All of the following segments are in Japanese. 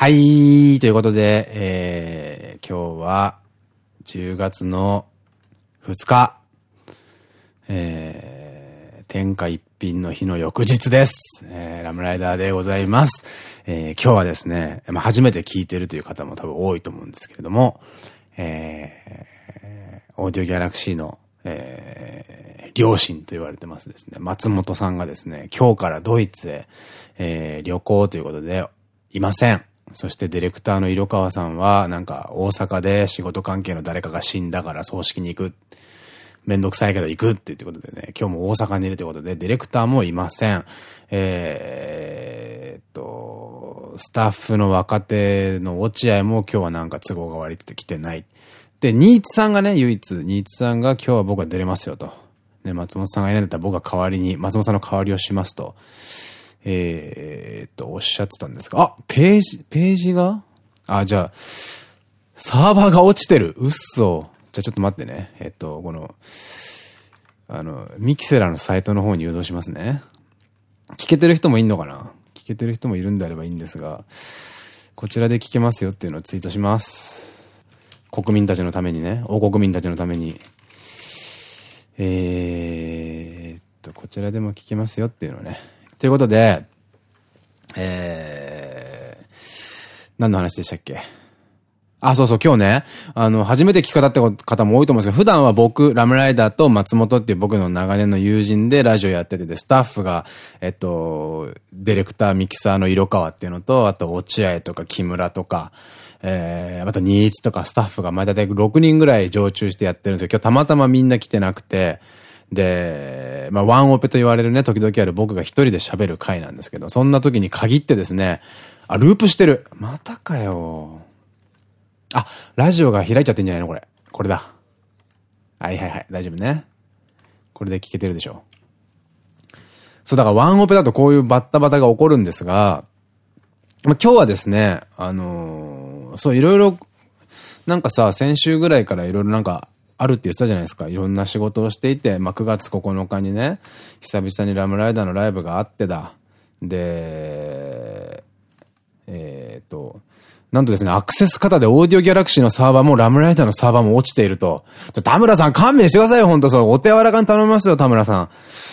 はい、ということで、えー、今日は10月の2日、えー、天下一品の日の翌日です。えー、ラムライダーでございます。えー、今日はですね、まあ、初めて聞いてるという方も多分多いと思うんですけれども、えー、オーディオギャラクシーの、えー、両親と言われてますですね、松本さんがですね、今日からドイツへ、えー、旅行ということで、いません。そしてディレクターの色川さんは、なんか大阪で仕事関係の誰かが死んだから葬式に行く。めんどくさいけど行くっていうことでね、今日も大阪にいるということで、ディレクターもいません。えー、っと、スタッフの若手の落合も今日はなんか都合が悪いって来てない。で、ニーツさんがね、唯一、ニーツさんが今日は僕は出れますよと。ね、松本さんがいないんだったら僕が代わりに、松本さんの代わりをしますと。えー、っと、おっしゃってたんですが、あ、ページ、ページが？あ、じゃあ、サーバーが落ちてる。うっそ。じゃあちょっと待ってね。えっと、この、あの、ミキセラのサイトの方に誘導しますね。聞けてる人もいんのかな？聞けてる人もいるんであればいいんですが、こちらで聞けますよっていうのをツイートします。国民たちのためにね、王国民たちのために。えーっと、こちらでも聞けますよっていうのをね。ということで、えー、何の話でしたっけ？あ、そうそう、今日ね、あの、初めて聞く方って方も多いと思うんですけど、普段は僕、ラムライダーと松本っていう僕の長年の友人でラジオやってて、スタッフが、えっと、ディレクター、ミキサーの色川っていうのと、あと、落合とか木村とか、えー、またニーツとかスタッフが、まあ、だいたい6人ぐらい常駐してやってるんですよ。今日たまたまみんな来てなくて、で、まあ、ワンオペと言われるね、時々ある僕が一人で喋る回なんですけど、そんな時に限ってですね、あ、ループしてる。またかよ。あ、ラジオが開いちゃってんじゃないのこれ。これだ。はいはいはい。大丈夫ね。これで聞けてるでしょ。そう、だからワンオペだとこういうバッタバタが起こるんですが、まあ、今日はですね、あのー、そう、いろいろ、なんかさ、先週ぐらいからいろいろなんか、あるって言ってたじゃないですか。いろんな仕事をしていて、まあ、9月9日にね、久々にラムライダーのライブがあってだ。で、えっと、なんとですね、アクセス型でオーディオギャラクシーのサーバーもラムライダーのサーバーも落ちていると。田村さん勘弁してくださいよ、ほんとそう。お手柔らかに頼みますよ、田村さん。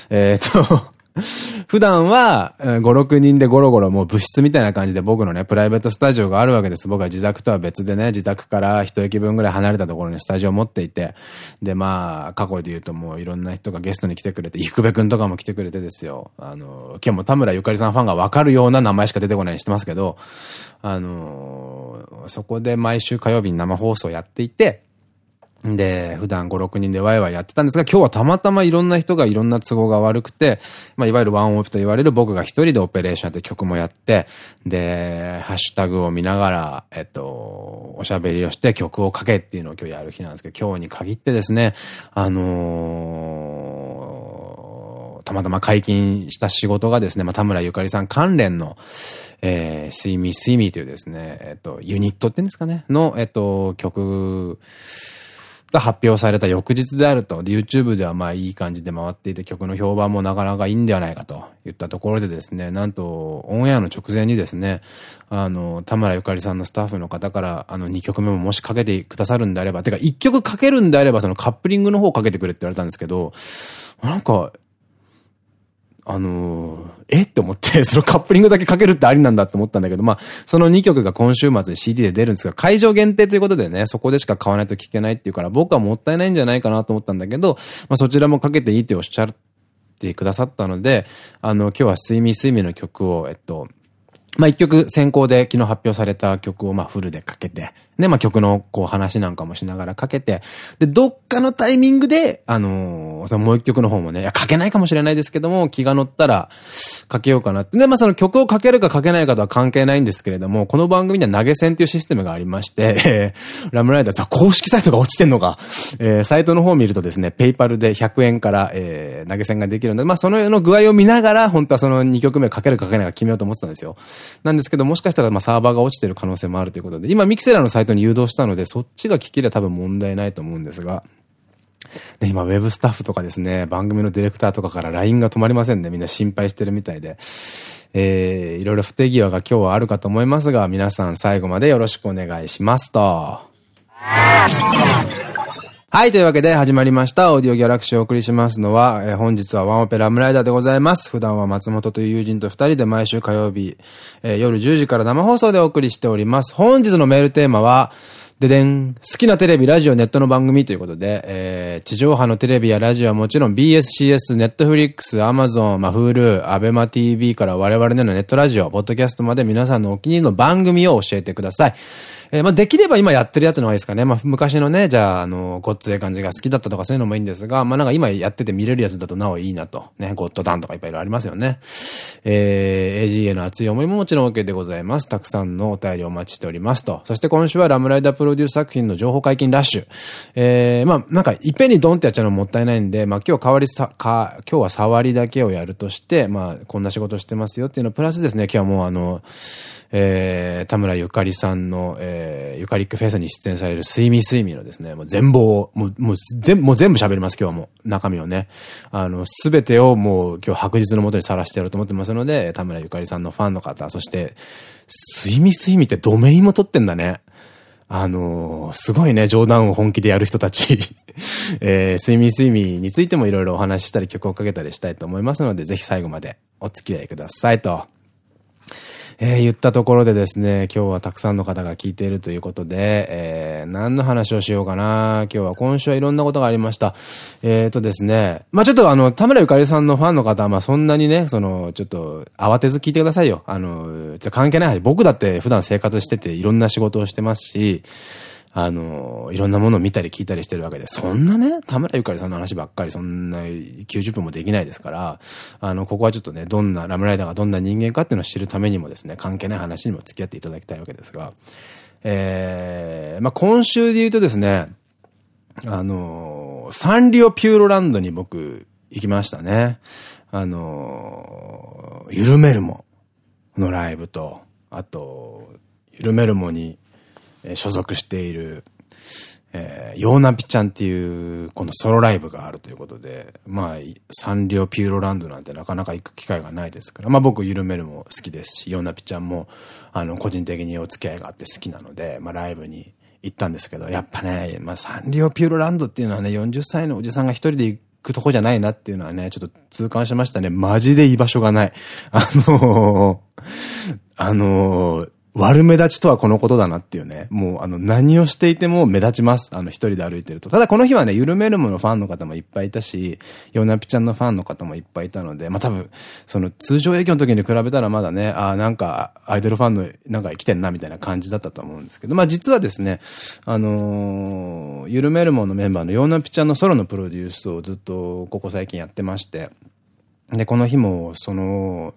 えっと 普段は、5、6人でゴロゴロもう物質みたいな感じで僕のね、プライベートスタジオがあるわけです。僕は自宅とは別でね、自宅から一駅分ぐらい離れたところにスタジオを持っていて、で、まあ、過去で言うともういろんな人がゲストに来てくれて、ゆくべくんとかも来てくれてですよ。あの、今日も田村ゆかりさんファンがわかるような名前しか出てこないようにしてますけど、あの、そこで毎週火曜日に生放送やっていて、で、普段5、6人でワイワイやってたんですが、今日はたまたまいろんな人がいろんな都合が悪くて、まあ、いわゆるワンオペと言われる僕が一人でオペレーションやって曲もやって、で、ハッシュタグを見ながら、えっと、おしゃべりをして曲をかけっていうのを今日やる日なんですけど、今日に限ってですね、あのー、たまたま解禁した仕事がですね、まあ、田村ゆかりさん関連の、えー、スイミースイミーというですね、えっと、ユニットって言うんですかね、の、えっと、曲、が発表された翌日であると、で YouTube ではまあいい感じで回っていて曲の評判もなかなかいいんではないかと言ったところでですね、なんとオンエアの直前にですね、あの、田村ゆかりさんのスタッフの方から、あの2曲目ももしかけてくださるんであれば、てか1曲かけるんであればそのカップリングの方をかけてくれって言われたんですけど、なんか、あのー、え？って思って、そのカップリングだけかけるってありなんだって思ったんだけど、まあ、その2曲が今週末で CD で出るんですが、会場限定ということでね、そこでしか買わないと聞けないっていうから、僕はもったいないんじゃないかなと思ったんだけど、まあ、そちらもかけていいっておっしゃってくださったので、あの、今日は睡眠睡眠の曲を、えっと、まあ、一曲先行で昨日発表された曲をまあフルでかけて、で、まあ曲のこう話なんかもしながらかけて、で、どっかのタイミングで、あのー、そのもう一曲の方もね、いや、かけないかもしれないですけども、気が乗ったら、かけようかなって。で、まあその曲をかけるかかけないかとは関係ないんですけれども、この番組には投げ銭っていうシステムがありまして、えー、ラムライダーズは公式サイトが落ちてんのか、えー、サイトの方を見るとですね、ペイパルで100円から、えー、投げ銭ができるので、まあそのの具合を見ながら、本当はその2曲目かけるかかけないか決めようと思ってたんですよ。なんですけど、もしかしたらまあサーバーが落ちてる可能性もあるということで、今ミキセラのサイトに誘導したので、そっちが聞きで多分問題ないと思うんですが、で、今、ウェブスタッフとかですね、番組のディレクターとかから LINE が止まりませんね。みんな心配してるみたいで。えー、いろいろ不手際が今日はあるかと思いますが、皆さん最後までよろしくお願いしますと。はい、というわけで始まりました。オーディオギャラクシーをお送りしますのは、えー、本日はワンオペラムライダーでございます。普段は松本という友人と二人で毎週火曜日、えー、夜10時から生放送でお送りしております。本日のメールテーマは、ででん。好きなテレビ、ラジオ、ネットの番組ということで、えー、地上波のテレビやラジオはもちろん BSCS、Netflix、Amazon、まあ、Hulu、ABEMATV から我々のネットラジオ、ポッドキャストまで皆さんのお気に入りの番組を教えてください。えー、まあ、できれば今やってるやつの方がいいですかね。まあ、昔のね、じゃあ、あの、ごっつええ感じが好きだったとかそういうのもいいんですが、まあ、なんか今やってて見れるやつだとなおいいなと。ね、ゴッドダンとかいっぱいいろいろありますよね。えー、AG への熱い思いももちろん OK でございます。たくさんのお便りお待ちしておりますと。そして今週はラムライダープロデュース作品の情報解禁ラッシュ。えー、まあ、なんか、いっぺんにドンってやっちゃうのもったいないんで、まあ、今日代わりさ、か、今日は触りだけをやるとして、まあ、こんな仕事してますよっていうのプラスですね、今日はもうあの、えー、田村ゆかりさんの、えー、ゆかりックフェスに出演される睡眠睡眠のですね、もう全貌を、もう、もう全、もう全部喋ります、今日はもう。中身をね。あの、すべてをもう今日白日のもとにさらしてやろうと思ってますので、田村ゆかりさんのファンの方、そして、睡眠睡眠ってドメインも取ってんだね。あのー、すごいね、冗談を本気でやる人たち えー、睡眠睡眠についてもいろいろお話ししたり曲をかけたりしたいと思いますので、ぜひ最後までお付き合いくださいと。えー、言ったところでですね、今日はたくさんの方が聞いているということで、えー、何の話をしようかな。今日は今週はいろんなことがありました。えーとですね、まあちょっとあの、田村ゆかりさんのファンの方は、まそんなにね、その、ちょっと慌てず聞いてくださいよ。あの、じゃ関係ない話。僕だって普段生活してていろんな仕事をしてますし、あの、いろんなものを見たり聞いたりしてるわけで、そんなね、田村ゆかりさんの話ばっかり、そんな90分もできないですから、あの、ここはちょっとね、どんな、ラムライダーがどんな人間かっていうのを知るためにもですね、関係ない話にも付き合っていただきたいわけですが、えー、まあ、今週で言うとですね、あの、サンリオピューロランドに僕、行きましたね。あの、ゆるめるものライブと、あと、ゆるめるもにえ所属している、えー、ヨーナピちゃんっていう、このソロライブがあるということで、まあ、サンリオピューロランドなんてなかなか行く機会がないですから、まあ僕、緩めるも好きですし、ヨーナピちゃんも、あの、個人的にお付き合いがあって好きなので、まあライブに行ったんですけど、やっぱね、まあサンリオピューロランドっていうのはね、40歳のおじさんが一人で行くとこじゃないなっていうのはね、ちょっと痛感しましたね。マジで居場所がない。あのー、あのー、悪目立ちとはこのことだなっていうね。もう、あの、何をしていても目立ちます。あの、一人で歩いてると。ただこの日はね、ゆるめるものファンの方もいっぱいいたし、ヨナピちゃんのファンの方もいっぱいいたので、まあ、多分、その、通常営業の時に比べたらまだね、ああ、なんか、アイドルファンの、なんか生きてんな、みたいな感じだったと思うんですけど、まあ、実はですね、あのー、ゆるめるものメンバーのヨナピちゃんのソロのプロデュースをずっと、ここ最近やってまして、で、この日も、その、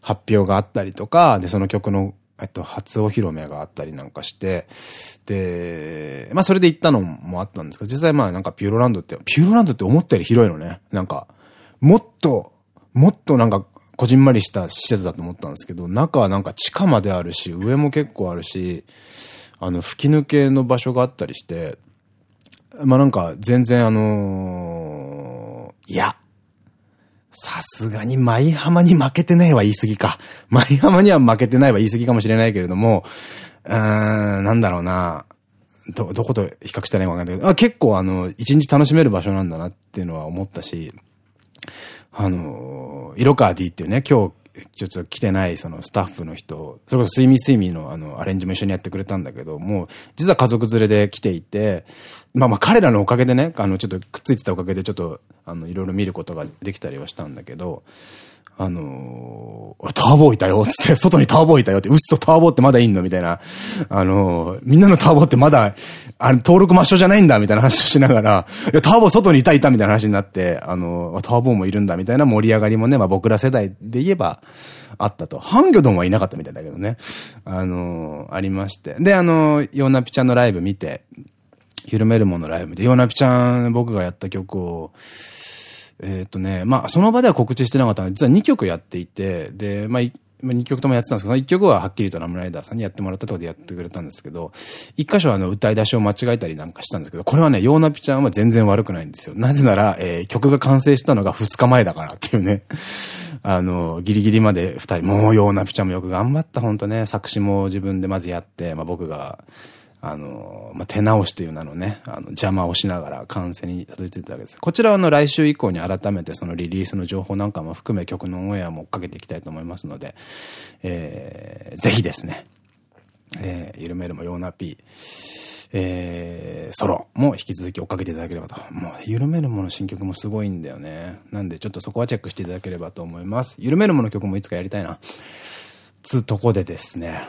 発表があったりとか、で、その曲のえっと、初お披露目があったりなんかして、で、まあそれで行ったのもあったんですけど、実際まあなんかピューロランドって、ピューロランドって思ったより広いのね。なんか、もっと、もっとなんか、こじんまりした施設だと思ったんですけど、中はなんか地下まであるし、上も結構あるし、あの、吹き抜けの場所があったりして、まあなんか全然あのー、いや、さすがに舞浜に負けてないは言い過ぎか。舞浜には負けてないは言い過ぎかもしれないけれども、うーん、なんだろうな。ど、どこと比較したらいいかわかんないけど、あ結構あの、一日楽しめる場所なんだなっていうのは思ったし、あの、色川 D っていうね、今日ちょっと来てないそのスタッフの人、それこそ睡眠睡眠のあのアレンジも一緒にやってくれたんだけど、もう実は家族連れで来ていて、まあまあ彼らのおかげでね、あのちょっとくっついてたおかげでちょっとあのいろいろ見ることができたりはしたんだけど、あのー、ターボいたよつって、外にターボいたよって、うっそターボってまだいんのみたいな。あのー、みんなのターボってまだ、あの、登録抹消じゃないんだみたいな話をしながら、いや、ターボ外にいたいたみたいな話になって、あの、ターボもいるんだみたいな盛り上がりもね、まあ僕ら世代で言えば、あったと。ハンギョドンはいなかったみたいだけどね。あのありまして。で、あのヨーナピちゃんのライブ見て、緩めるものライブで、ヨーナピちゃん僕がやった曲を、えっとね、まあ、その場では告知してなかったので、実は2曲やっていて、で、まあ、ま2曲ともやってたんですけど、その1曲ははっきりとラムライダーさんにやってもらったとこでやってくれたんですけど、1箇所はあの歌い出しを間違えたりなんかしたんですけど、これはね、ヨーナピちゃんは全然悪くないんですよ。なぜなら、えー、曲が完成したのが2日前だからっていうね。あの、ギリギリまで2人、もうヨーナピちゃんもよく頑張った、ほんとね。作詞も自分でまずやって、まあ僕が、あの、まあ、手直しという名のね、あの、邪魔をしながら完成にたどり着いたわけです。こちらはあの、来週以降に改めてそのリリースの情報なんかも含め曲のオンエアも追っかけていきたいと思いますので、えー、ぜひですね、えー、ゆるめるもヨーナピー、えー、ソロも引き続き追っかけていただければと。もう、ゆるめるもの新曲もすごいんだよね。なんでちょっとそこはチェックしていただければと思います。ゆるめるもの曲もいつかやりたいな。つうとこでですね。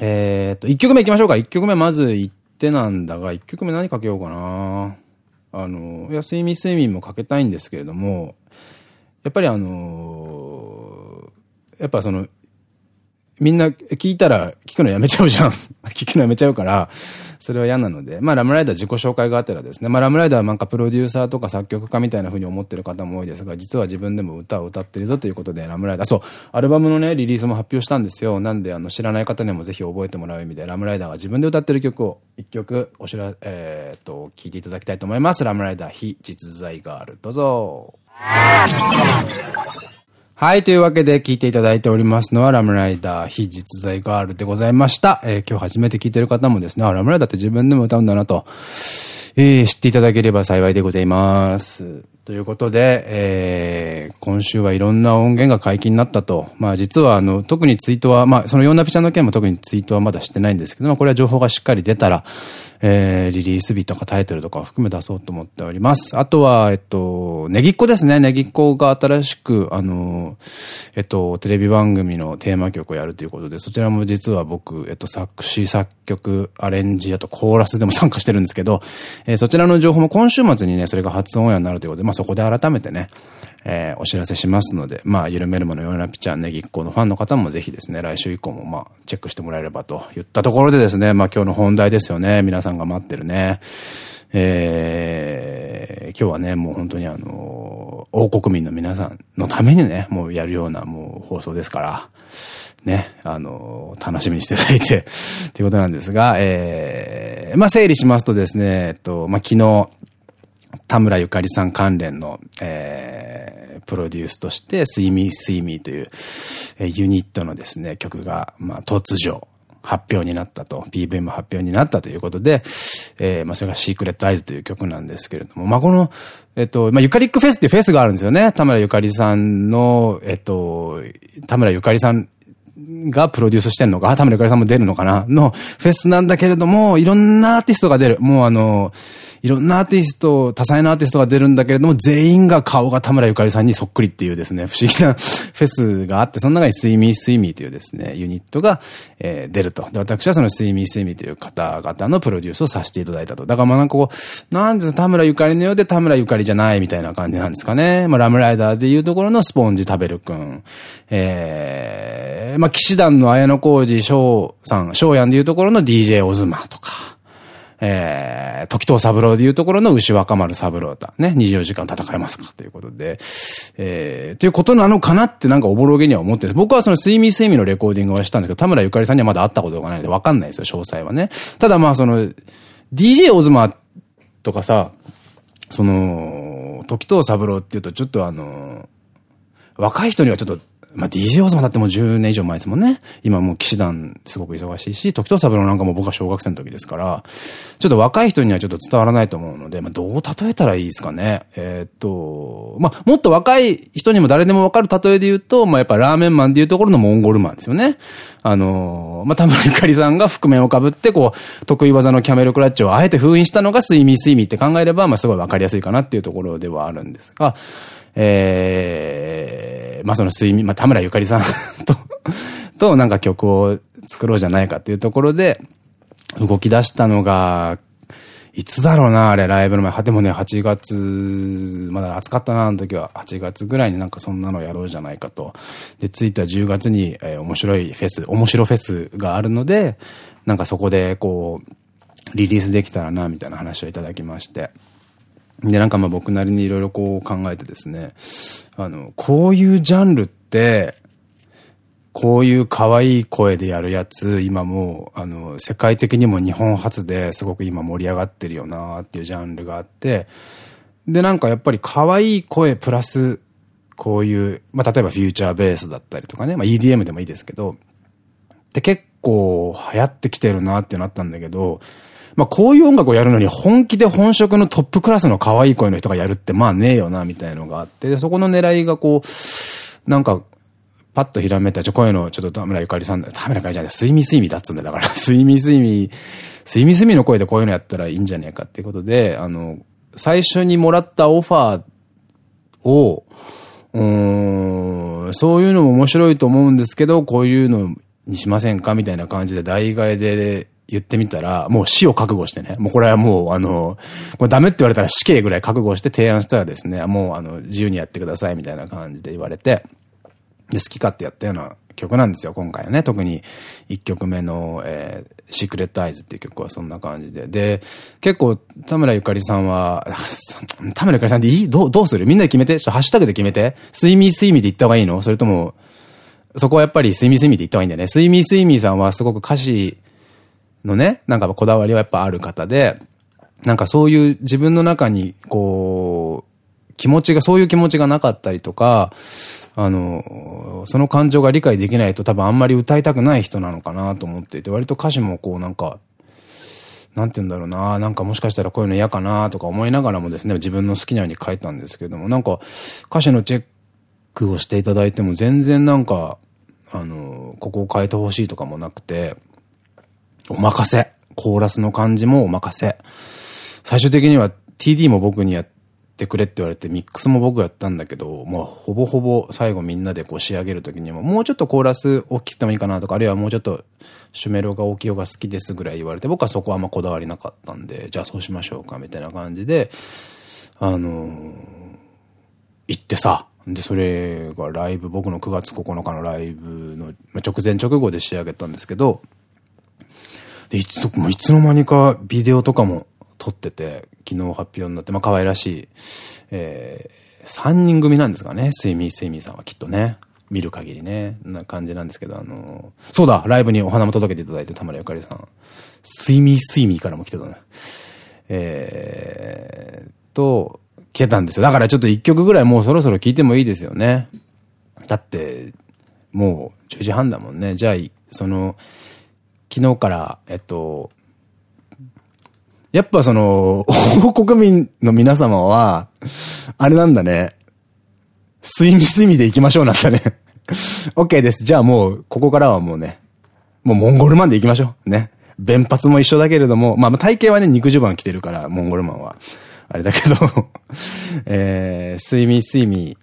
えっと、1曲目行きましょうか。1曲目まず行ってなんだが、1曲目何かけようかな。あの、いや、睡眠睡眠もかけたいんですけれども、やっぱりあのやっぱその、みんな聞いたら聞くのやめちゃうじゃん。聞くのやめちゃうから、それは嫌なので、まあラムライダー自己紹介があったらですね、まあラムライダーはなんかプロデューサーとか作曲家みたいな風に思ってる方も多いですが、実は自分でも歌を歌ってるぞということで、ラムライダー、そう、アルバムのね、リリースも発表したんですよ。なんで、あの、知らない方にもぜひ覚えてもらう意味で、ラムライダーが自分で歌ってる曲を一曲、おしら、えー、っと、聴いていただきたいと思います。ラムライダー、非実在ガール。どうぞ。はい、というわけで聞いていただいておりますのは、ラムライダー非実在ガールでございました。えー、今日初めて聞いてる方もですね、あ、ラムライダーって自分でも歌うんだなと、えー、知っていただければ幸いでございます。ということで、えー、今週はいろんな音源が解禁になったと。まあ実はあの、特にツイートは、まあそのヨーナピちゃんの件も特にツイートはまだしてないんですけども、これは情報がしっかり出たら、えー、リリース日とかタイトルとかを含め出そうと思っております。あとは、えっと、ネギっ子ですね。ネギっ子が新しく、あの、えっと、テレビ番組のテーマ曲をやるということで、そちらも実は僕、えっと、作詞、作曲、アレンジ、あとコーラスでも参加してるんですけど、えー、そちらの情報も今週末にね、それが初オンエアになるということで、まあそこで改めてね、えー、お知らせしますので、まあ、ゆるめるものようなピッチャーネギっ子のファンの方もぜひですね、来週以降もまあ、チェックしてもらえればと言ったところでですね、まあ今日の本題ですよね。皆さんが待ってるね。えー、今日はね、もう本当にあの、王国民の皆さんのためにね、もうやるようなもう放送ですから、ね、あの、楽しみにしていただいて、ということなんですが、えー、まあ整理しますとですね、えっと、まあ昨日、田村ゆかりさん関連の、えー、プロデュースとして、スイミースイミーという、えー、ユニットのですね、曲が、まあ、突如、発表になったと、PV も発表になったということで、えー、まあ、それがシークレットアイズという曲なんですけれども、まあ、この、えっと、まあ、ゆかりックフェスっていうフェスがあるんですよね。田村ゆかりさんの、えっと、田村ゆかりさんがプロデュースしてんのか、田村ゆかりさんも出るのかなのフェスなんだけれども、いろんなアーティストが出る。もうあの、いろんなアーティスト、多彩なアーティストが出るんだけれども、全員が顔が田村ゆかりさんにそっくりっていうですね、不思議な フェスがあって、その中にスイミースイミーというですね、ユニットが、えー、出ると。で、私はそのスイミースイミーという方々のプロデュースをさせていただいたと。だからまあなんかこう、なんで田村ゆかりのようで田村ゆかりじゃないみたいな感じなんですかね。まあラムライダーでいうところのスポンジ食べるくん。えー、まあまあ騎士団の綾野浩二翔さん、翔やんでいうところの DJ オズマとか。えー、時藤三郎でいうところの牛若丸三郎だ。ね、24時間戦えますかということで、えー、ということなのかなってなんかおぼろげには思ってる僕はその睡眠睡眠のレコーディングはしたんですけど、田村ゆかりさんにはまだ会ったことがないのでわかんないですよ、詳細はね。ただまあその、DJ オズマとかさ、その、時藤三郎っていうとちょっとあの、若い人にはちょっとまあ、DJ オズマだってもう10年以上前ですもんね。今もう騎士団すごく忙しいし、時藤三郎なんかも僕は小学生の時ですから、ちょっと若い人にはちょっと伝わらないと思うので、まあ、どう例えたらいいですかね。えー、っと、まあ、もっと若い人にも誰でもわかる例えで言うと、まあ、やっぱラーメンマンでいうところのモンゴルマンですよね。あのまあ、田村ゆかりさんが覆面をかぶって、こう、得意技のキャメルクラッチをあえて封印したのが睡眠睡眠って考えれば、まあ、すごいわかりやすいかなっていうところではあるんですが、えー、まあその睡眠、まあ田村ゆかりさん ととなんか曲を作ろうじゃないかっていうところで、動き出したのが、いつだろうな、あれ、ライブの前。でもね、8月、まだ暑かったな、あの時は。8月ぐらいになんかそんなのやろうじゃないかと。で、ついた10月に、えー、面白いフェス、面白フェスがあるので、なんかそこで、こう、リリースできたらな、みたいな話をいただきまして。で、なんかまあ僕なりにいろいろこう考えてですね、あの、こういうジャンルって、こういう可愛い声でやるやつ、今もう、あの、世界的にも日本初ですごく今盛り上がってるよなっていうジャンルがあって、で、なんかやっぱり可愛い声プラスこういう、まあ、例えばフューチャーベースだったりとかね、まあ、EDM でもいいですけど、で、結構流行ってきてるなってなったんだけど、まあ、こういう音楽をやるのに本気で本職のトップクラスの可愛い声の人がやるってまあねえよな、みたいなのがあって、で、そこの狙いがこう、なんか、パッとひらめいた、ちょ、こういうの、ちょっと田村ゆかりさん、田村ゆかりじゃない、睡眠睡眠だっつんだだから、睡眠睡眠、睡眠睡眠の声でこういうのやったらいいんじゃねえかっていうことで、あの、最初にもらったオファーを、うん、そういうのも面白いと思うんですけど、こういうのにしませんかみたいな感じで代替えで言ってみたら、もう死を覚悟してね。もうこれはもう、あの、これダメって言われたら死刑ぐらい覚悟して提案したらですね、もうあの、自由にやってくださいみたいな感じで言われて、で、好き勝手やったような曲なんですよ、今回はね。特に1曲目の、えー、シークレットアイズっていう曲はそんな感じで。で、結構、田村ゆかりさんは、田村ゆかりさんでいいどう、どうする？みんなで決めて？ちょっと、ハッシュタグで決めて？睡眠睡眠で言った方がいいの？それとも、そこはやっぱり睡眠睡眠で言った方がいいんだよね。睡眠睡眠さんはすごく歌詞のね、なんかこだわりはやっぱある方で、なんかそういう自分の中に、こう、気持ちが、そういう気持ちがなかったりとか、あの、その感情が理解できないと多分あんまり歌いたくない人なのかなと思っていて、割と歌詞もこうなんか、なんて言うんだろうな、なんかもしかしたらこういうの嫌かなとか思いながらもですね、自分の好きなように書いたんですけども、なんか歌詞のチェックをしていただいても全然なんか、あの、ここを変えてほしいとかもなくて、お任せ。コーラスの感じもお任せ。最終的には TD も僕にやってくれって言われて、ミックスも僕やったんだけど、もうほぼほぼ最後みんなでこう仕上げるときにも、もうちょっとコーラス大きくてもいいかなとか、あるいはもうちょっとシュメロが大きい方が好きですぐらい言われて、僕はそこはあんまこだわりなかったんで、じゃあそうしましょうか、みたいな感じで、あのー、行ってさ、で、それがライブ、僕の9月9日のライブの直前直後で仕上げたんですけど、いつ、もいつの間にかビデオとかも撮ってて、昨日発表になって、まあ可愛らしい、えー、3人組なんですかね、睡眠睡眠さんはきっとね。見る限りね、な感じなんですけど、あのー、そうだライブにお花も届けていただいて、田村ゆかりさん。睡眠睡眠からも来てたね。えー、と、来てたんですよ。だからちょっと1曲ぐらいもうそろそろ聴いてもいいですよね。だって、もう10時半だもんね。じゃあ、その、昨日から、えっと、やっぱその、国民の皆様は、あれなんだね。睡眠睡眠で行きましょうなんだね。OK です。じゃあもう、ここからはもうね、もうモンゴルマンで行きましょう。ね。弁髪も一緒だけれども、まあ体型はね、肉襦袢着てるから、モンゴルマンは。あれだけど えー、睡眠睡眠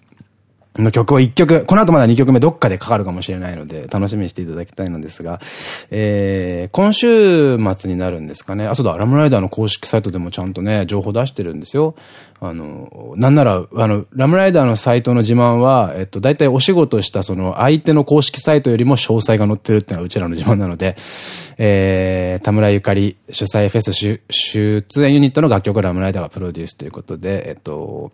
の曲を1曲、この後まだ2曲目どっかでかかるかもしれないので、楽しみにしていただきたいのですが、えー、今週末になるんですかね。あ、そうだ、ラムライダーの公式サイトでもちゃんとね、情報出してるんですよ。あの、なんなら、あの、ラムライダーのサイトの自慢は、えっと、大体お仕事したその相手の公式サイトよりも詳細が載ってるってのはうちらの自慢なので、えー、田村ゆかり主催フェス出演ユニットの楽曲ラムライダーがプロデュースということで、えっと、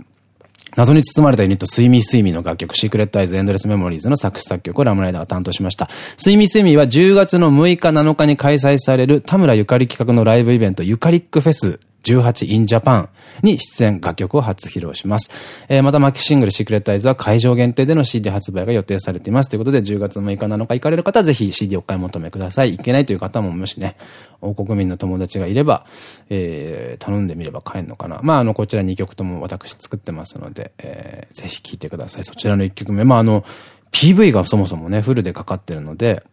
謎に包まれたユニット、スイミースイミーの楽曲、 Secret Eyes、Endless Memories の作詞作曲を RAM RIDER が担当しました。スイミースイミーは10月の6日7日に開催される田村ゆかり企画のライブイベント、ゆかりックフェス18 in Japan に出演楽曲を初披露します。えー、また、マキシシングル Secret Eyes は会場限定での CD 発売が予定されています。ということで、10月6日7日行かれる方はぜひ CD をお買い求めください。行けないという方ももしね、王国民の友達がいれば、えー、頼んでみれば買えるのかな。まあ、あの、こちら2曲とも私作ってますので、えー、ぜひ聴いてください。そちらの1曲目。まあ、あの、PV がそもそもね、フルでかかってるので、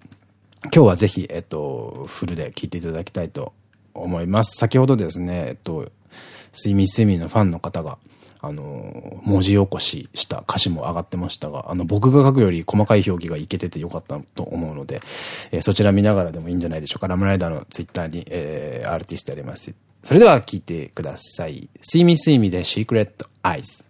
今日はぜひ、えっと、フルで聴いていただきたいと思います。先ほどですね、えっと、睡眠睡眠のファンの方が、あの、文字起こしした歌詞も上がってましたが、あの、僕が書くより細かい表記がいけててよかったと思うので、えー、そちら見ながらでもいいんじゃないでしょうか。ラムライダーのツイッターに、えー、アーティストやります。それでは聞いてください。睡眠睡眠でシークレットアイズ。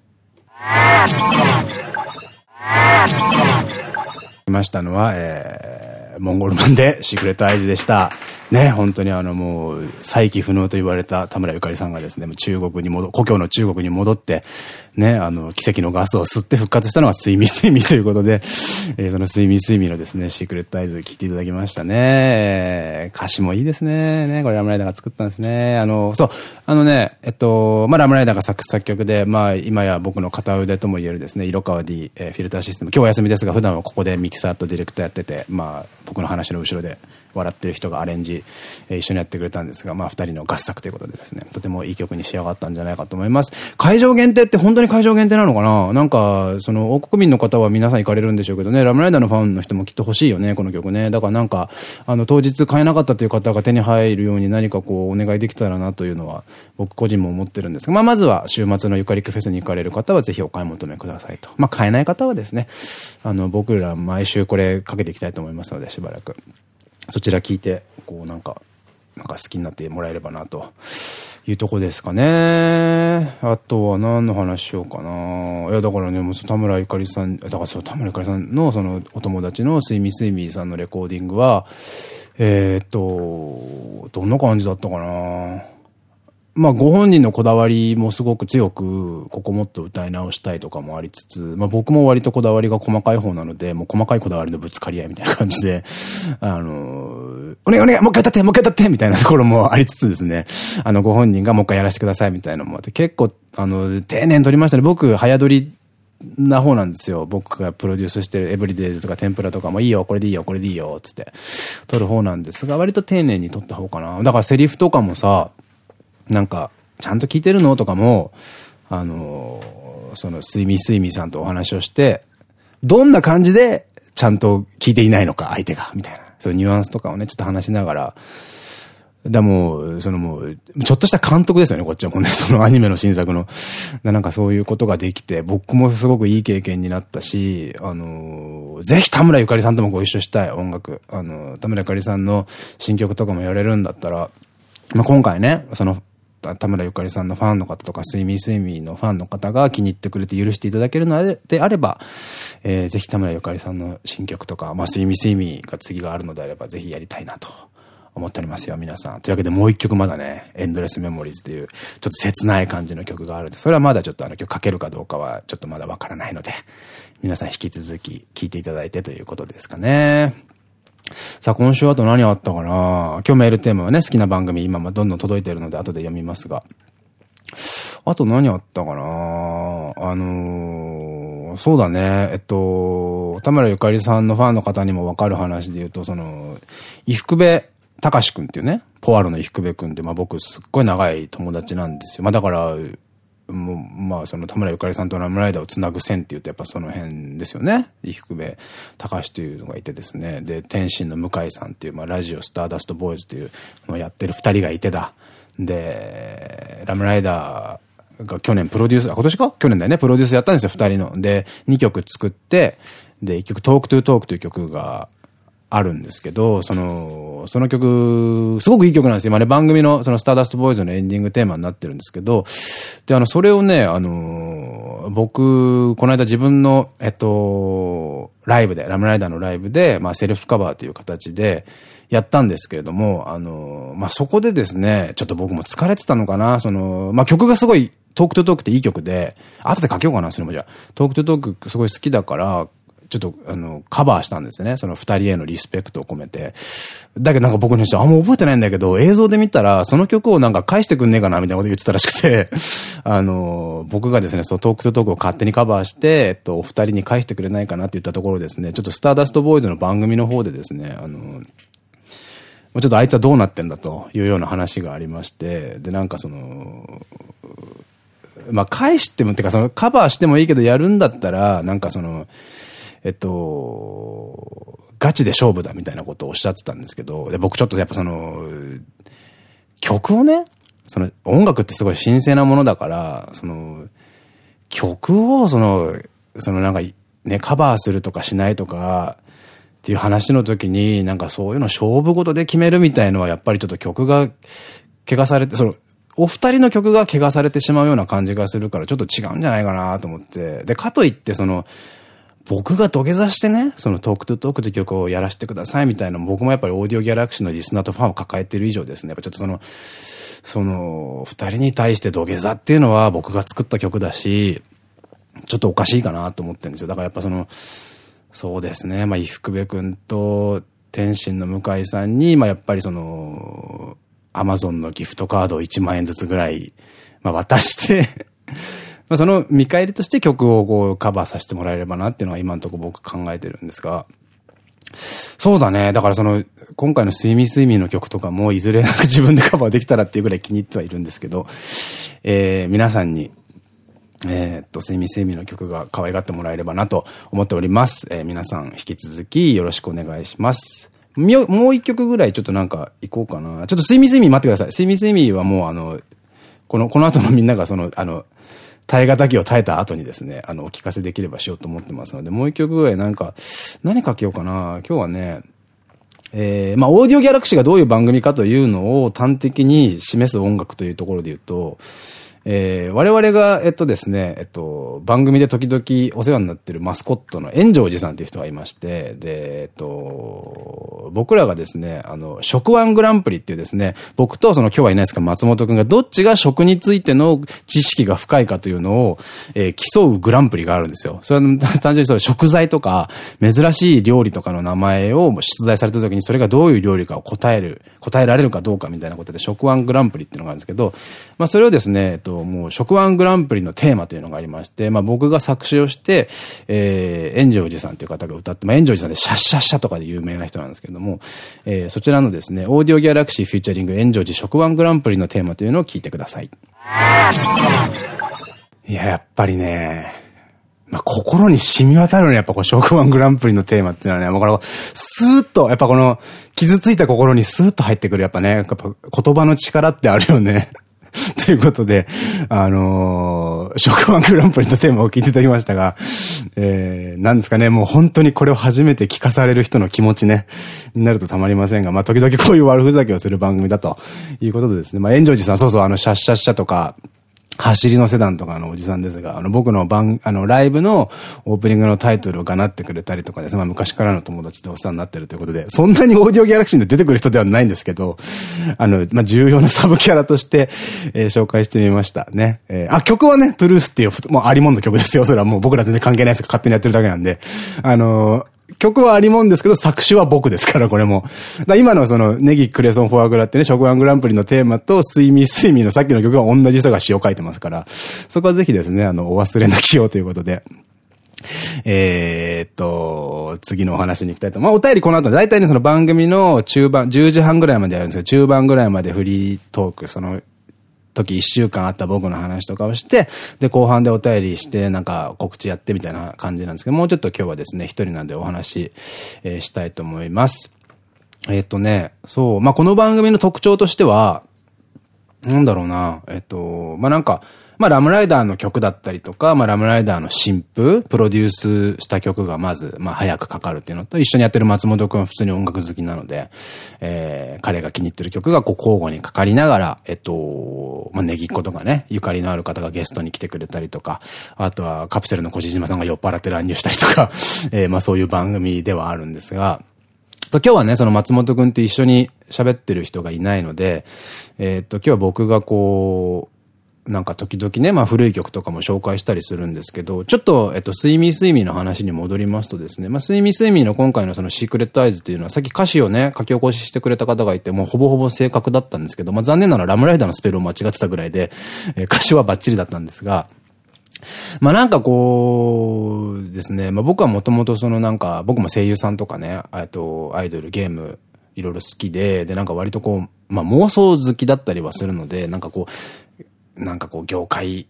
来ましたのは、えー、モンゴルマンでシークレットアイズでした。ね、本当にあのもう、再起不能と言われた田村ゆかりさんがですね、中国に戻、故郷の中国に戻って、ね、あの、奇跡のガスを吸って復活したのが睡眠睡眠ということで、えー、その睡眠睡眠のですね、シークレットアイズ聞いていただきましたね。歌詞もいいですね。ね、これラムライダーが作ったんですね。あの、そう、あのね、えっと、まあ、ラムライダーが作詞作曲で、まあ、今や僕の片腕とも言えるですね、色川 D、えー、フィルターシステム。今日は休みですが、普段はここでミキサーとディレクターやってて、まあ、僕の話の後ろで、笑ってる人がアレンジ、えー、一緒にやってくれたんですが、まあ二人の合作ということでですね、とてもいい曲に仕上がったんじゃないかと思います。会場限定って本当に会場限定なのかな？なんか、その王国民の方は皆さん行かれるんでしょうけどね、ラムライダーのファンの人もきっと欲しいよね、この曲ね。だからなんか、あの当日買えなかったという方が手に入るように何かこうお願いできたらなというのは、僕個人も思ってるんですが、まあまずは週末のゆかりくフェスに行かれる方はぜひお買い求めくださいと。まあ買えない方はですね、あの僕ら毎週これかけていきたいと思いますので、しばらく。そちら聞いて、こうなんか、なんか好きになってもらえればなというとこですかね。あとは何の話しようかな。いや、だからね、もう田村ゆかりさん、だからそう、田村ゆかりさんのそのお友達のスイミスイミさんのレコーディングは、えー、っと、どんな感じだったかな。まあ、ご本人のこだわりもすごく強く、ここもっと歌い直したいとかもありつつ、まあ僕も割とこだわりが細かい方なので、もう細かいこだわりのぶつかり合いみたいな感じで、あのお願いお願いもう一回歌ってもう一回歌ってみたいなところもありつつですね、あの、ご本人がもう一回やらせてくださいみたいなのもあって、結構、あの、丁寧に撮りましたね。僕、早撮りな方なんですよ。僕がプロデュースしてるエブリデイズとか天ぷらとかもいいよ、これでいいよ、これでいいよ、つって、撮る方なんですが、割と丁寧に撮った方かな。だからセリフとかもさ、なんか、ちゃんと聞いてるの？とかも、あの、その、睡眠睡眠さんとお話をして、どんな感じでちゃんと聞いていないのか、相手が、みたいな。そういうニュアンスとかをね、ちょっと話しながら、だもう、そのもう、ちょっとした監督ですよね、こっちはもうね、そのアニメの新作の。なんかそういうことができて、僕もすごくいい経験になったし、あの、ぜひ田村ゆかりさんともご一緒したい、音楽。あの、田村ゆかりさんの新曲とかもやれるんだったら、まあ、今回ね、その、田村ゆかりさんのファンの方とか、スイミースイミーのファンの方が気に入ってくれて許していただけるのであれば、えー、ぜひ田村ゆかりさんの新曲とか、まあ、スイミースイミーが次があるのであれば、ぜひやりたいなと思っておりますよ、皆さん。というわけでもう一曲まだね、エンドレスメモリーズという、ちょっと切ない感じの曲があるんで、それはまだちょっとあの曲かけるかどうかはちょっとまだわからないので、皆さん引き続き聴いていただいてということですかね。さあ、今週あと何あったかな今日メールテーマはね、好きな番組今もどんどん届いてるので後で読みますが。あと何あったかなあのー、そうだね。えっと、田村ゆかりさんのファンの方にもわかる話で言うと、その、伊福部隆くんっていうね、ポワロの伊福部くんって、まあ僕すっごい長い友達なんですよ。まあだから、もう、まあ、その田村ゆかりさんとラムライダーをつなぐ線っていうとやっぱその辺ですよね。伊福部隆というのがいてですね。で、天心の向井さんっていう、まあ、ラジオスターダストボーイズというのをやってる二人がいてだ。で、ラムライダーが去年プロデュース、あ、今年か？去年だよね。プロデュースやったんですよ、二人の。で、二曲作って、で、一曲、トークトゥートークという曲があるんですけど、その、その曲、すごくいい曲なんですよ。今ね、番組の、そのスターダストボーイズのエンディングテーマになってるんですけど、で、あの、それをね、あの、僕、この間自分の、えっと、ライブで、ラムライダーのライブで、まあ、セルフカバーという形で、やったんですけれども、あの、まあ、そこでですね、ちょっと僕も疲れてたのかな、その、まあ、曲がすごい、トークトゥトークっていい曲で、後で書けようかな、それもじゃあ。トークトゥトークすごい好きだから、ちょっと、あの、カバーしたんですね。その二人へのリスペクトを込めて。だけどなんか僕の人、あんま覚えてないんだけど、映像で見たら、その曲をなんか返してくんねえかなみたいなこと言ってたらしくて、あの、僕がですね、そのトークトトークを勝手にカバーして、えっと、お二人に返してくれないかなって言ったところですね、ちょっとスターダストボーイズの番組の方でですね、あの、ちょっとあいつはどうなってんだというような話がありまして、で、なんかその、まあ、返しても、ってかそのカバーしてもいいけどやるんだったら、なんかその、えっと、ガチで勝負だみたいなことをおっしゃってたんですけど、で僕ちょっとやっぱその、曲をね、その音楽ってすごい神聖なものだから、その、曲をその、そのなんかね、カバーするとかしないとか、っていう話の時に、なんかそういうの勝負事で決めるみたいのはやっぱりちょっと曲が怪我されて、その、お二人の曲が怪我されてしまうような感じがするからちょっと違うんじゃないかなと思って。で、かといってその、僕が土下座してね、そのトークトゥトークという曲をやらせてくださいみたいな、僕もやっぱりオーディオギャラクシーのリスナーとファンを抱えてる以上ですね、やっぱちょっとその、その、二人に対して土下座っていうのは僕が作った曲だし、ちょっとおかしいかなと思ってるんですよ。だからやっぱその、そうですね、まあ、伊福部君と天心の向井さんに、まあ、やっぱりその、アマゾンのギフトカードを1万円ずつぐらい、まあ、渡してまあその見返りとして曲をこうカバーさせてもらえればなっていうのは今のところ僕考えてるんですが、そうだね。だからその、今回のスイミースイミーの曲とかも、いずれなく自分でカバーできたらっていうぐらい気に入ってはいるんですけど、えー、皆さんに、えっと、スイミースイミーの曲が可愛がってもらえればなと思っております。えー、皆さん引き続きよろしくお願いします。もう一曲ぐらいちょっとなんか行こうかな。ちょっとスイミースイミー待ってください。スイミースイミーはもうあの、この、この後のみんながその、あの、耐え難きを耐えた後にですね、あの、お聞かせできればしようと思ってますので、もう一曲ぐらいなんか、何書けようかな。今日はね、えー、まあ、オーディオギャラクシーがどういう番組かというのを端的に示す音楽というところで言うと、えー、我々が、えっとですね、えっと、番組で時々お世話になってるマスコットの炎上寺さんという人がいまして、で、えっと、僕らがですね、あの、食ワングランプリっていうですね、僕とその今日はいないですか、松本くんがどっちが食についての知識が深いかというのを、えー、競うグランプリがあるんですよ。それは単純にその食材とか、珍しい料理とかの名前を出題された時にそれがどういう料理かを答える、答えられるかどうかみたいなことで食ワングランプリっていうのがあるんですけど、まあそれをですね、えっと、もう、食ワングランプリのテーマというのがありまして、まあ僕が作詞をして、えー、炎上寺さんという方が歌って、まあ炎上寺さんでシャッシャッシャとかで有名な人なんですけども、えー、そちらのですね、 Audio Galaxy featuring 炎上寺食ワングランプリのテーマというのを聞いてください。いや、やっぱりね、まあ、心に染み渡るね、やっぱこう、食ワングランプリのテーマっていうのはね、もうこの、スーッと、やっぱこの、傷ついた心にスーッと入ってくる、やっぱね、やっぱ言葉の力ってあるよね。ということで、あのー、食ワングランプリのテーマを聞いていただきましたが、えー、なんですかね、もう本当にこれを初めて聞かされる人の気持ちね、になるとたまりませんが、まあ時々こういう悪ふざけをする番組だということでですね、まあ炎上寺さん、そうそう、あの、シャッシャッシャとか、走りのセダンとかのおじさんですが、あの、僕の番、あの、ライブのオープニングのタイトルをがなってくれたりとかですね、まあ昔からの友達でお世話になってるということで、そんなにオーディオギャラクシーで出てくる人ではないんですけど、あの、まあ重要なサブキャラとして、えー、紹介してみましたね。えー、あ、曲はね、トゥルースっていう、もうありもんの曲ですよ。それはもう僕ら全然関係ないですが勝手にやってるだけなんで、あのー曲はありもんですけど、作詞は僕ですから、これも。今のその、ネギクレソンフォアグラってね、食ワングランプリのテーマと、睡眠睡眠のさっきの曲は同じ人が詩を書いてますから、そこはぜひですね、あの、お忘れなきようということで。えっと、次のお話に行きたいと。まあ、お便りこの後、だいたいね、その番組の中盤、10時半ぐらいまでやるんですけど、中盤ぐらいまでフリートーク、その、時一週間あった僕の話とかをして、で、後半でお便りして、なんか告知やってみたいな感じなんですけど、もうちょっと今日はですね、一人なんでお話、えー、したいと思います。えっ、とね、そう、まあ、この番組の特徴としては、なんだろうな、えっ、と、まあ、なんか、まあ、ラムライダーの曲だったりとか、まあ、ラムライダーの新譜、プロデュースした曲がまず、まあ、早くかかるっていうのと、一緒にやってる松本くんは普通に音楽好きなので、えー、彼が気に入ってる曲がこう交互にかかりながら、えっと、まあ、ネギっ子とかね、ゆかりのある方がゲストに来てくれたりとか、あとはカプセルの小島さんが酔っ払って乱入したりとか、えー、まあ、そういう番組ではあるんですが、と今日はね、その松本くんと一緒に喋ってる人がいないので、えっと、今日は僕がこう、なんか時々ね、まあ古い曲とかも紹介したりするんですけど、ちょっと、えっと、睡眠睡眠の話に戻りますとですね、まあ睡眠睡眠の今回のそのシークレットアイズっていうのは、さっき歌詞をね、書き起こししてくれた方がいて、もうほぼほぼ正確だったんですけど、まあ残念なのはラムライダーのスペルを間違ってたぐらいで、えー、歌詞はバッチリだったんですが、まあなんかこうですね、まあ僕はもともとそのなんか、僕も声優さんとかね、えっと、アイドル、ゲーム、いろいろ好きで、でなんか割とこう、まあ妄想好きだったりはするので、なんかこう、なんかこう、業界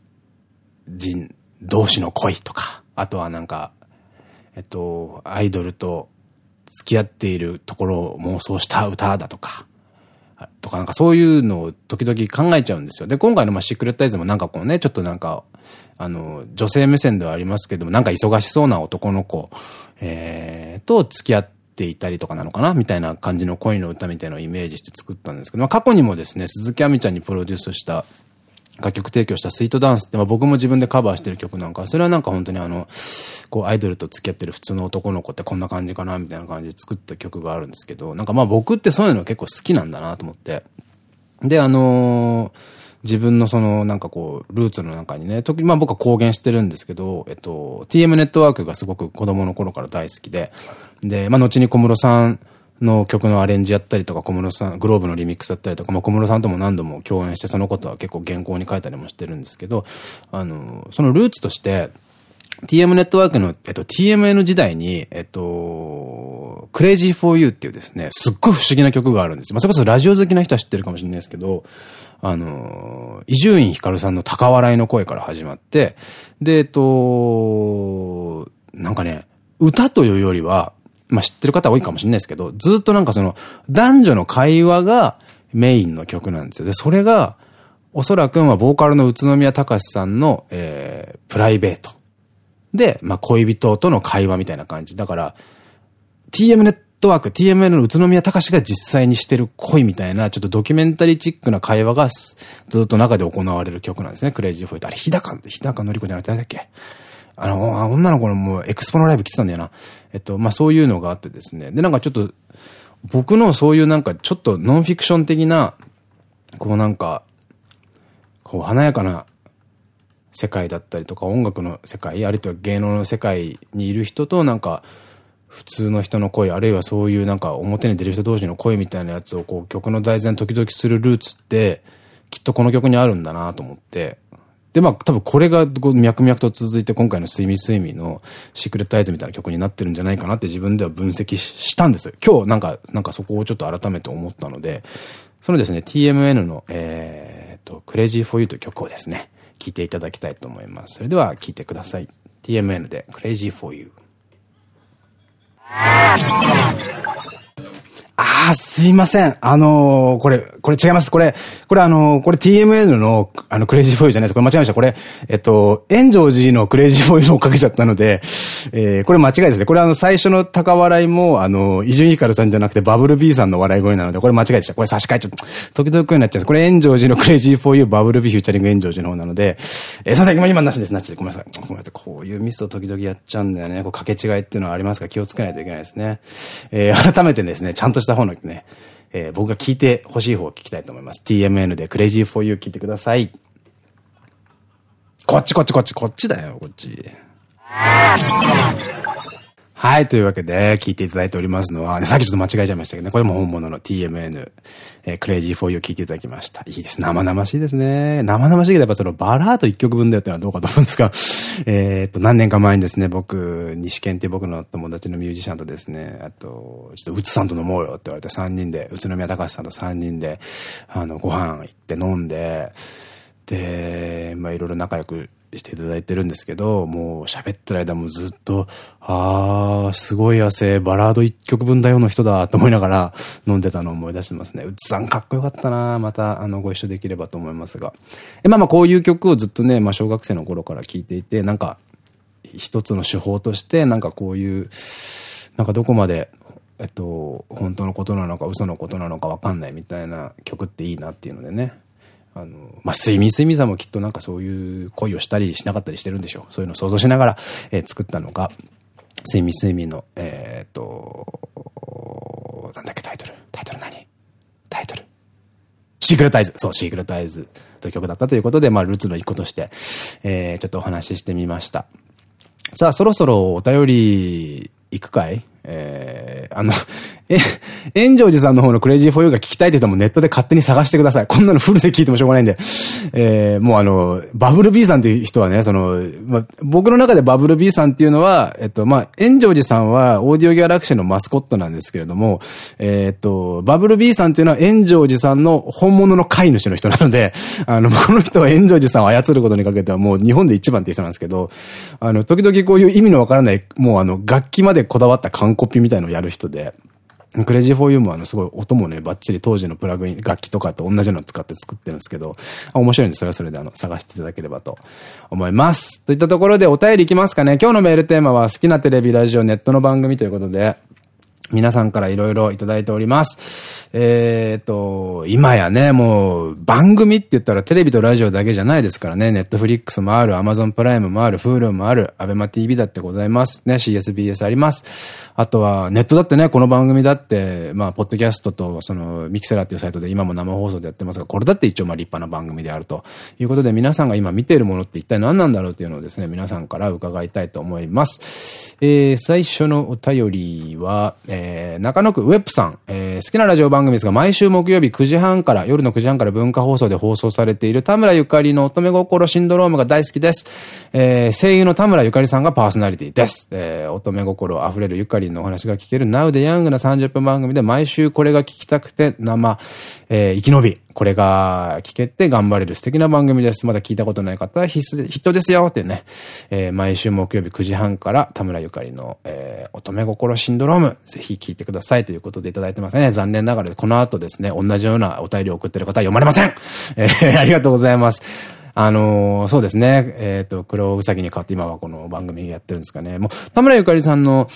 人同士の恋とか、あとはなんか、えっと、アイドルと付き合っているところを妄想した歌だとか、とかなんかそういうのを時々考えちゃうんですよ。で、今回のまあシークレットアイズもなんかこうね、ちょっとなんか、あの、女性目線ではありますけども、なんか忙しそうな男の子、えー、と付き合っていたりとかなのかなみたいな感じの恋の歌みたいなのをイメージして作ったんですけど、まあ過去にもですね、鈴木亜美ちゃんにプロデュースした楽曲提供したスイートダンスって、まあ、僕も自分でカバーしてる曲なんか、それはなんか本当にあの、こうアイドルと付き合ってる普通の男の子ってこんな感じかなみたいな感じで作った曲があるんですけど、なんかまあ僕ってそういうの結構好きなんだなと思って。で、あのー、自分のその、なんかこう、ルーツの中にね、特にまあ僕は公言してるんですけど、えっと、TM ネットワークがすごく子供の頃から大好きで、で、まあ後に小室さん、の曲のアレンジやったりとか、小室さん、グローブのリミックスだったりとか、まあ、小室さんとも何度も共演して、そのことは結構原稿に書いたりもしてるんですけど、あの、そのルーツとして、TM ネットワークの、えっと、TMN 時代に、えっと、Crazy for You っていうですね、すっごい不思議な曲があるんです。まあ、それこそラジオ好きな人は知ってるかもしれないですけど、あの、伊集院光さんの高笑いの声から始まって、で、えっと、なんかね、歌というよりは、まあ知ってる方多いかもしれないですけど、ずっとなんかその、男女の会話がメインの曲なんですよ。で、それが、おそらくはボーカルの宇都宮隆さんの、えー、プライベート。で、まあ恋人との会話みたいな感じ。だから、TM ネットワーク、TMN の宇都宮隆が実際にしてる恋みたいな、ちょっとドキュメンタリーチックな会話がずっと中で行われる曲なんですね。クレイジーフォイト。あれ、日高、日高のり子じゃなくて何だっけ？あの、女の子のもうエクスポのライブ来てたんだよな。えっと、まあ、そういうのがあってですね。で、なんかちょっと、僕のそういうなんかちょっとノンフィクション的な、こうなんか、こう華やかな世界だったりとか音楽の世界、あるいは芸能の世界にいる人となんか、普通の人の声、あるいはそういうなんか表に出る人同士の声みたいなやつをこう曲の題材に時々するルーツって、きっとこの曲にあるんだなと思って、で、まあ、多分これがこう脈々と続いて今回の睡眠睡眠のシークレットアイズみたいな曲になってるんじゃないかなって自分では分析したんです。今日なんか、なんかそこをちょっと改めて思ったので、そのですね、TMN の、えー、と、Crazy for You という曲をですね、聴いていただきたいと思います。それでは聴いてください。TMN で Crazy for You。ああ、すいません。あのー、これ、これ違います。これ、これあのー、これ TMN の、あの、 Crazy For じゃないです。これ間違えました。これ、えっと、炎上寺の Crazy For You をかけちゃったので、えー、これ間違いですね。これあの、最初の高笑いも、あの、伊集院光さんじゃなくてバブル B さんの笑い声なので、これ間違いでした。これ差し替えちゃった。時々こうになっちゃうんです。これ炎上寺のクレイジーフォーユーバブル B フューチャリング炎上寺の方なので、えー、すいません。今、今なしです。なしで。ごめんなさい。ごめんなさい。こういうミスを時々やっちゃうんだよね。こう掛け違いっていうのはありますから気をつけないといけないですね。えー、改めてですね、ちゃんとした方のね、えー、僕が聞いてほしい方を聞きたいと思います。TMN で Crazy for You 聞いてください。こっちこっちこっち、こっちだよ、こっち。はい。というわけで、聞いていただいておりますのは、ね、さっきちょっと間違えちゃいましたけどね、これも本物の TMN、えー、Crazy for You 聞いていただきました。いいです。生々しいですね。生々しいけど、やっぱそのバラード一曲分だよってのはどうかと思うんですが、えっと、何年か前にですね、僕、西健っていう僕の友達のミュージシャンとですね、あと、ちょっとうつさんと飲もうよって言われて3人で、宇都宮隆さんと3人で、あの、ご飯行って飲んで、で、まあいろいろ仲良くしていただいてるんですけど、もう喋ってる間もずっと、あー、すごい汗、バラード一曲分だよの人だと思いながら飲んでたのを思い出してますね。うつさんかっこよかったなまた、あの、ご一緒できればと思いますが。え、まあまあこういう曲をずっとね、まあ小学生の頃から聴いていて、なんか、一つの手法として、なんかこういう、なんかどこまで、えっと、本当のことなのか嘘のことなのかわかんないみたいな曲っていいなっていうのでね、あの、まあ、睡眠睡眠さんもきっとなんかそういう恋をしたりしなかったりしてるんでしょう。そういうのを想像しながら、えー、作ったのが、睡眠睡眠の、えー、っと、なんだっけタイトル。タイトル何？タイトル。シークレットアイズ。そう、シークレットアイズという曲だったということで、まあ、ルーツの一個として、えー、ちょっとお話ししてみました。さあ、そろそろお便り行くかい？えー、あの、え、炎上寺さんの方の Crazy For You が聞きたいって人もネットで勝手に探してください。こんなのフルで聞いてもしょうがないんで。えー、もうあの、バブル B さんっていう人はね、その、まあ、僕の中でバブル B さんっていうのは、えっと、まあ、炎上寺さんは Audio Galaxy のマスコットなんですけれども、えー、っと、バブル B さんっていうのは炎上寺さんの本物の飼い主の人なので、あの、この人は炎上寺さんを操ることにかけてはもう日本で一番っていう人なんですけど、あの、時々こういう意味のわからない、もうあの、楽器までこだわった完コピみたいのをやる人で、 Crazy For You もあの、すごい音もね、バッチリ当時のプラグイン、楽器とかと同じのを使って作ってるんですけど、面白いんで、それはそれであの、探していただければと思います。といったところでお便りいきますかね。今日のメールテーマは好きなテレビ、ラジオ、ネットの番組ということで、皆さんからいろいろいただいております。えっと、今やね、もう番組って言ったらテレビとラジオだけじゃないですからね。 Netflix もある、 Amazon Prime もある、 Hulu もある、 Abema TV だってございます。ね、 CS、BS あります。あとは、ネットだってね、この番組だって、まあ、ポッドキャストと、その、ミキセラっていうサイトで今も生放送でやってますが、これだって一応まあ立派な番組であるということで、皆さんが今見ているものって一体何なんだろうっていうのをですね、皆さんから伺いたいと思います。えー、最初のお便りは、え、え中野区ウェップさん、えー、好きなラジオ番組ですが、毎週木曜日9時半から、夜の9時半から文化放送で放送されている田村ゆかりの乙女心シンドロームが大好きです。えー、声優の田村ゆかりさんがパーソナリティです。えー、乙女心溢れるゆかりのお話が聞ける Now でヤングな30分番組で毎週これが聞きたくて生、えー、生き延び、これが聞けて頑張れる素敵な番組です。まだ聞いたことない方は必須、ヒットですよってね、えー、毎週木曜日9時半から田村ゆかりの、えー、乙女心シンドローム、ぜひ聞いてくださいということでいただいてますね。残念ながらこの後ですね、同じようなお便りを送ってる方は読まれませんえー、ありがとうございます。あのー、そうですね。えっ、ー、と、黒うさぎに変わって今はこの番組やってるんですかね。もう、田村ゆかりさんの、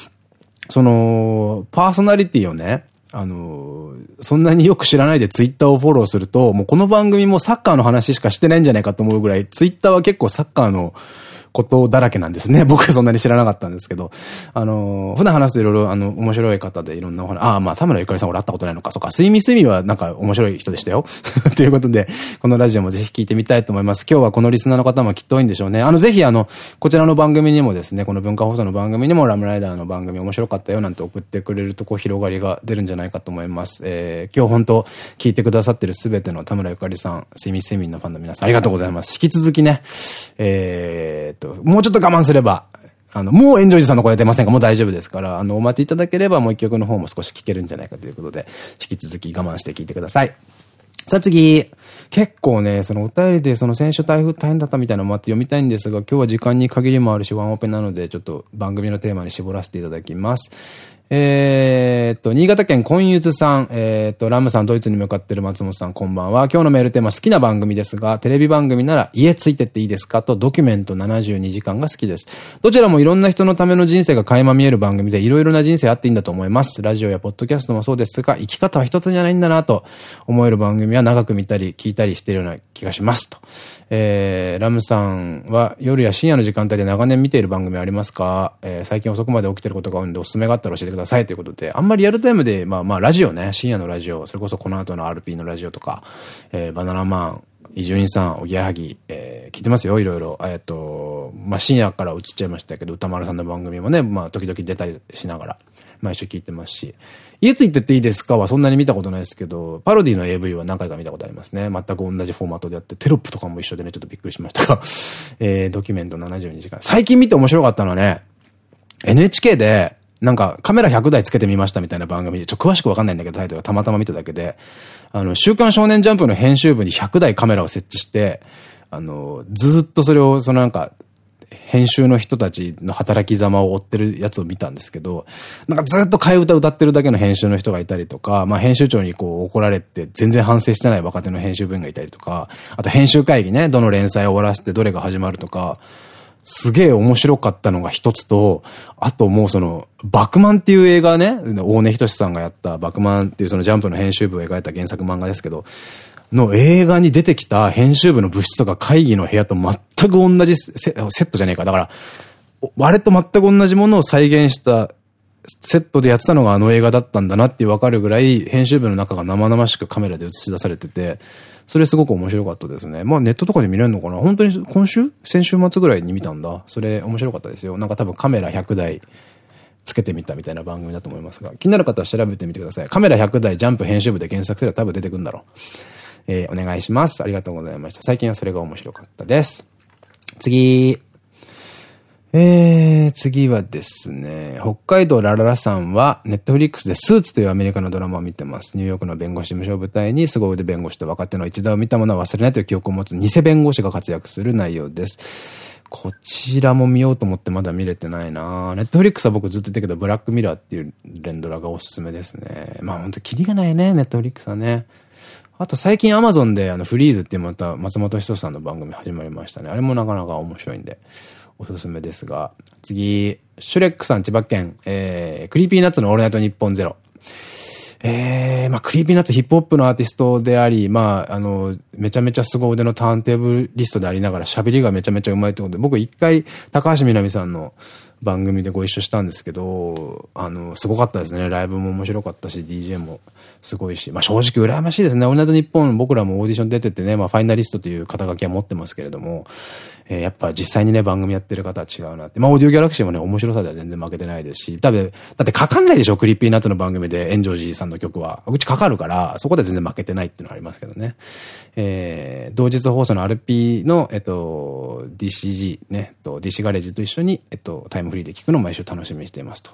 その、パーソナリティをね、あの、そんなによく知らないでツイッターをフォローすると、もうこの番組もサッカーの話しかしてないんじゃないかと思うぐらい、ツイッターは結構サッカーのことだらけなんですね。僕はそんなに知らなかったんですけど。あの、普段話すといろいろ、あの、面白い方でいろんなお話、ああ、まあ、田村ゆかりさん俺会ったことないのか。そっか、睡眠睡眠はなんか面白い人でしたよ。ということで、このラジオもぜひ聞いてみたいと思います。今日はこのリスナーの方もきっと多いんでしょうね。あの、ぜひあの、こちらの番組にもですね、この文化放送の番組にもラムライダーの番組面白かったよなんて送ってくれるとこ広がりが出るんじゃないかと思います。えー、今日本当聞いてくださってるすべての田村ゆかりさん、睡眠睡眠のファンの皆さんありがとうございます。引き続きね、えー、と、もうちょっと我慢すれば、あの、もうエンジョイズさんの声出ませんか？もう大丈夫ですから、あの、お待ちいただければもう一曲の方も少し聴けるんじゃないかということで、引き続き我慢して聴いてください。さあ次。結構ね、そのお便りでその先週台風大変だったみたいなのもあって読みたいんですが、今日は時間に限りもあるし、ワンオペなので、ちょっと番組のテーマに絞らせていただきます。えっと、新潟県コンユズさん、えー、っと、ラムさん、ドイツに向かってる松本さん、こんばんは。今日のメールテーマ、好きな番組ですが、テレビ番組なら家ついてっていいですか？と、ドキュメント72時間が好きです。どちらもいろんな人のための人生が垣間見える番組で、いろいろな人生あっていいんだと思います。ラジオやポッドキャストもそうですが、生き方は一つじゃないんだなと思える番組は長く見たり、聞いたりしているような気がします。と。えー、ラムさんは夜や深夜の時間帯で長年見ている番組ありますか？えー、最近遅くまで起きてることが多いんでおすすめがあったら教えてくださいということで、あんまりリアルタイムで、まあまあラジオね、深夜のラジオ、それこそこの後の RP のラジオとか、えー、バナナマン、伊集院さん、おぎやはぎ、えー、聞いてますよ、いろいろ。えっと、まあ深夜から映っちゃいましたけど、歌丸さんの番組もね、まあ時々出たりしながら、毎週聞いてますし、家ついてっていいですかはそんなに見たことないですけど、パロディの AV は何回か見たことありますね。全く同じフォーマットでやって、テロップとかも一緒でね、ちょっとびっくりしましたが、えー、ドキュメント72時間。最近見て面白かったのはね、NHK で、なんかカメラ100台つけてみましたみたいな番組で、ちょっと詳しくわかんないんだけど、タイトルがたまたま見ただけで、あの、週刊少年ジャンプの編集部に100台カメラを設置して、あの、ずっとそれを、そのなんか、編集の人たちの働き様を追ってるやつを見たんですけど、なんかずっと替え歌歌ってるだけの編集の人がいたりとか、まあ編集長にこう怒られて全然反省してない若手の編集部員がいたりとか、あと編集会議ね、どの連載を終わらせてどれが始まるとか、すげえ面白かったのが一つと、あともうその、バクマンっていう映画ね、大根仁さんがやったバクマンっていうそのジャンプの編集部を描いた原作漫画ですけど、の映画に出てきた編集部の部室とか会議の部屋と全く同じセットじゃねえか。だから、あれと全く同じものを再現したセットでやってたのがあの映画だったんだなってわかるぐらい、編集部の中が生々しくカメラで映し出されてて、それすごく面白かったですね。まあネットとかで見れるのかな？本当に今週先週末ぐらいに見たんだ。それ面白かったですよ。なんか多分カメラ100台つけてみたみたいな番組だと思いますが、気になる方は調べてみてください。カメラ100台ジャンプ編集部で検索すれば多分出てくんだろう。えー、お願いします。ありがとうございました。最近はそれが面白かったです。次。えー、次はですね、北海道ラララさんは、ネットフリックスでスーツというアメリカのドラマを見てます。ニューヨークの弁護士事務所を舞台に、凄腕弁護士と若手の一打を見たものは忘れないという記憶を持つ偽弁護士が活躍する内容です。こちらも見ようと思ってまだ見れてないなネットフリックスは僕ずっと言ってるけど、ブラックミラーっていう連ドラがおすすめですね。まあほんとキリがないね、ネットフリックスはね。あと最近アマゾンであの FREEZE っていうまた松本人志さんの番組始まりましたね。あれもなかなか面白いんで、おすすめですが。次、シュレックさん千葉県、えー、 Creepy Nuts のオールナイトニッポンゼロ。えー、まあ、 Creepy Nuts、ヒップホップのアーティストであり、まあ、あの、めちゃめちゃ凄腕のターンテーブルリストでありながら喋りがめちゃめちゃうまいってことで、僕一回、高橋みなみさんの番組でご一緒したんですけど、あの、すごかったですね。ライブも面白かったし、DJ もすごいし、まあ正直羨ましいですね。オールナイトニッポン僕らもオーディション出ててね、まあファイナリストという肩書きは持ってますけれども、えー、やっぱ実際にね、番組やってる方は違うなって。まあオーディオギャラクシーもね、面白さでは全然負けてないですし、多分、だってかかんないでしょ、クリッピーナットの番組で、エンジョージーさんの曲は。うちかかるから、そこで全然負けてないっていうのはありますけどね。えー、同日放送の RP の、えっと、DCG ね、と DC ガレージと一緒に、えっと、タイムフリーで聞くのを毎週楽しみにしていますと。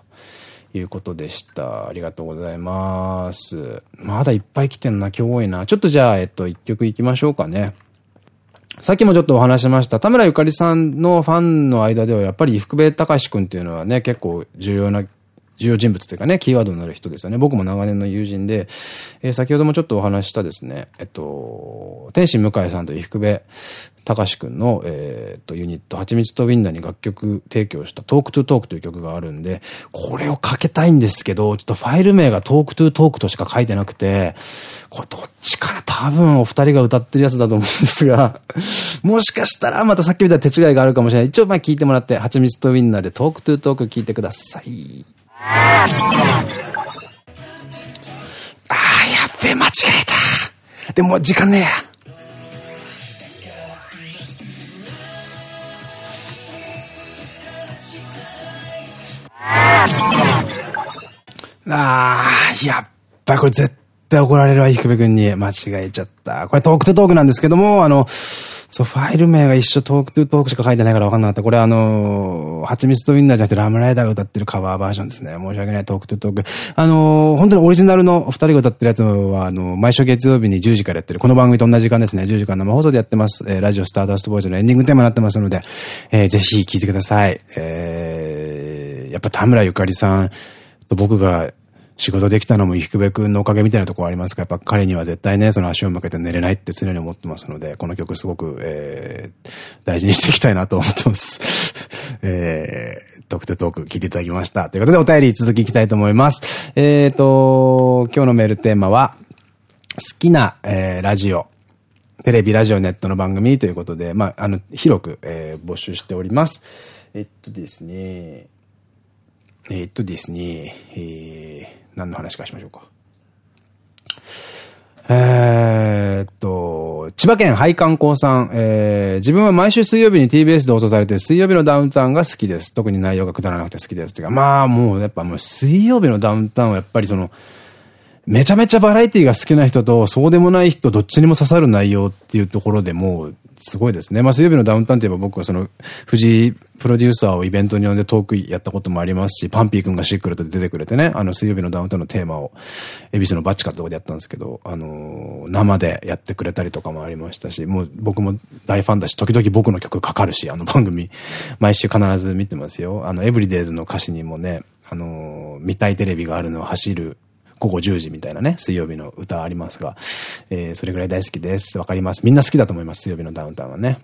いうことでした。ありがとうございます。まだいっぱい来てんな、今日多いな。ちょっとじゃあ、えっと、一曲いきましょうかね。さっきもちょっとお話しました。田村ゆかりさんのファンの間では、やっぱり福部隆君っていうのはね、結構重要な重要人物というかね、キーワードになる人ですよね。僕も長年の友人で、えー、先ほどもちょっとお話したですね、えっと、天心向井さんと伊福部隆くんの、えー、っと、ユニット、はちみつとウィンナーに楽曲提供したトークトゥトークという曲があるんで、これをかけたいんですけど、ちょっとファイル名がトークトゥトークとしか書いてなくて、これどっちから多分お二人が歌ってるやつだと思うんですが、もしかしたらまたさっきみたいな手違いがあるかもしれない。一応まあ聞いてもらって、はちみつとウィンナーでトークトゥトーク聞いてください。ああ、やっべ、間違えた。でも、時間ねえや。ああ、やっぱりこれ絶対対怒られるわ、低部君に。間違えちゃった。これトークトゥトークなんですけども、あの、そう、ファイル名が一緒トークトゥトークしか書いてないから分かんなかった。これあのー、蜂蜜とウィンナーじゃなくてラムライダーが歌ってるカバーバージョンですね。申し訳ない、トークトゥトーク。あの、本当にオリジナルの二人が歌ってるやつは、あの、毎週月曜日に10時からやってる。この番組と同じ時間ですね。10時間生放送でやってます。えー、ラジオスターダストボーイズのエンディングテーマになってますので、えー、ぜひ聴いてください。えー、やっぱ田村ゆかりさんと僕が仕事できたのも伊福部君のおかげみたいなところありますが、やっぱ彼には絶対ね、その足を向けて寝れないって常に思ってますので、この曲すごく、えー、大事にしていきたいなと思ってます。えー、トクトトーク聞いていただきました。ということでお便り続きいきたいと思います。えーと、今日のメールテーマは、好きな、えー、ラジオ。テレビ、ラジオ、ネットの番組ということで、まあ、あの、広く、えー、募集しております。えっとですね、えっとですね、えー、何の話かしましょうか。え、っと、千葉県配管工さん、えー、自分は毎週水曜日に TBS で放送されて水曜日のダウンタウンが好きです。特に内容がくだらなくて好きです。てか、まあもうやっぱもう水曜日のダウンタウンはやっぱりその、めちゃめちゃバラエティが好きな人と、そうでもない人、どっちにも刺さる内容っていうところでもう、すごいですね。まあ、水曜日のダウンタウンといえば僕はその、藤井プロデューサーをイベントに呼んでトークやったこともありますし、パンピー君がシックルと出てくれてね、あの、水曜日のダウンタウンのテーマを、恵比寿のバッチカってとこでやったんですけど、あのー、生でやってくれたりとかもありましたし、もう僕も大ファンだし、時々僕の曲かかるし、あの番組、毎週必ず見てますよ。あの、エブリデイズの歌詞にもね、あのー、見たいテレビがあるのを走る午後10時みたいなね、水曜日の歌ありますが、えー、それぐらい大好きです。わかります。みんな好きだと思います、水曜日のダウンタウンはね。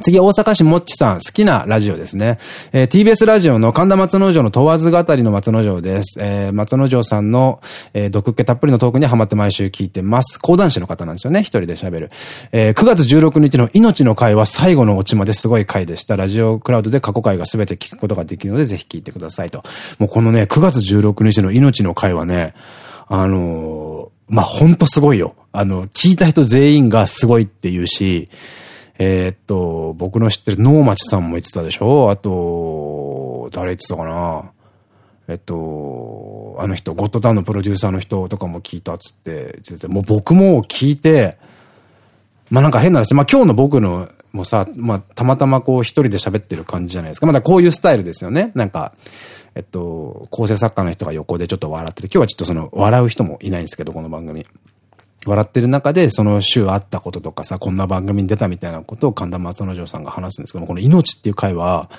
次、大阪市もっちさん、好きなラジオですね。えー、TBS ラジオの神田松之丞の問わず語りの松之丞です。えー、松之丞さんの、えー、毒っ気たっぷりのトークにハマって毎週聞いてます。講談師の方なんですよね、一人で喋る。えー、9月16日の命の会は最後のオチまですごい回でした。ラジオクラウドで過去回が全て聞くことができるので、ぜひ聞いてくださいと。もうこのね、9月16日の命の会はね、あのー、まあ、ほんとすごいよ。あの、聞いた人全員がすごいって言うし、えー、っと、僕の知ってる能町さんも言ってたでしょ？あと、誰言ってたかな？えっと、あの人、ゴッドタウンのプロデューサーの人とかも聞いたっつって、もう僕も聞いて、まあなんか変な話、まあ今日の僕のもさ、まあたまたまこう一人で喋ってる感じじゃないですか。まだこういうスタイルですよね。なんか、えっと、構成作家の人が横でちょっと笑ってて、今日はちょっとその、笑う人もいないんですけど、この番組。笑ってる中で、その週あったこととかさ、こんな番組に出たみたいなことを神田松之丞さんが話すんですけども、この命っていう回は、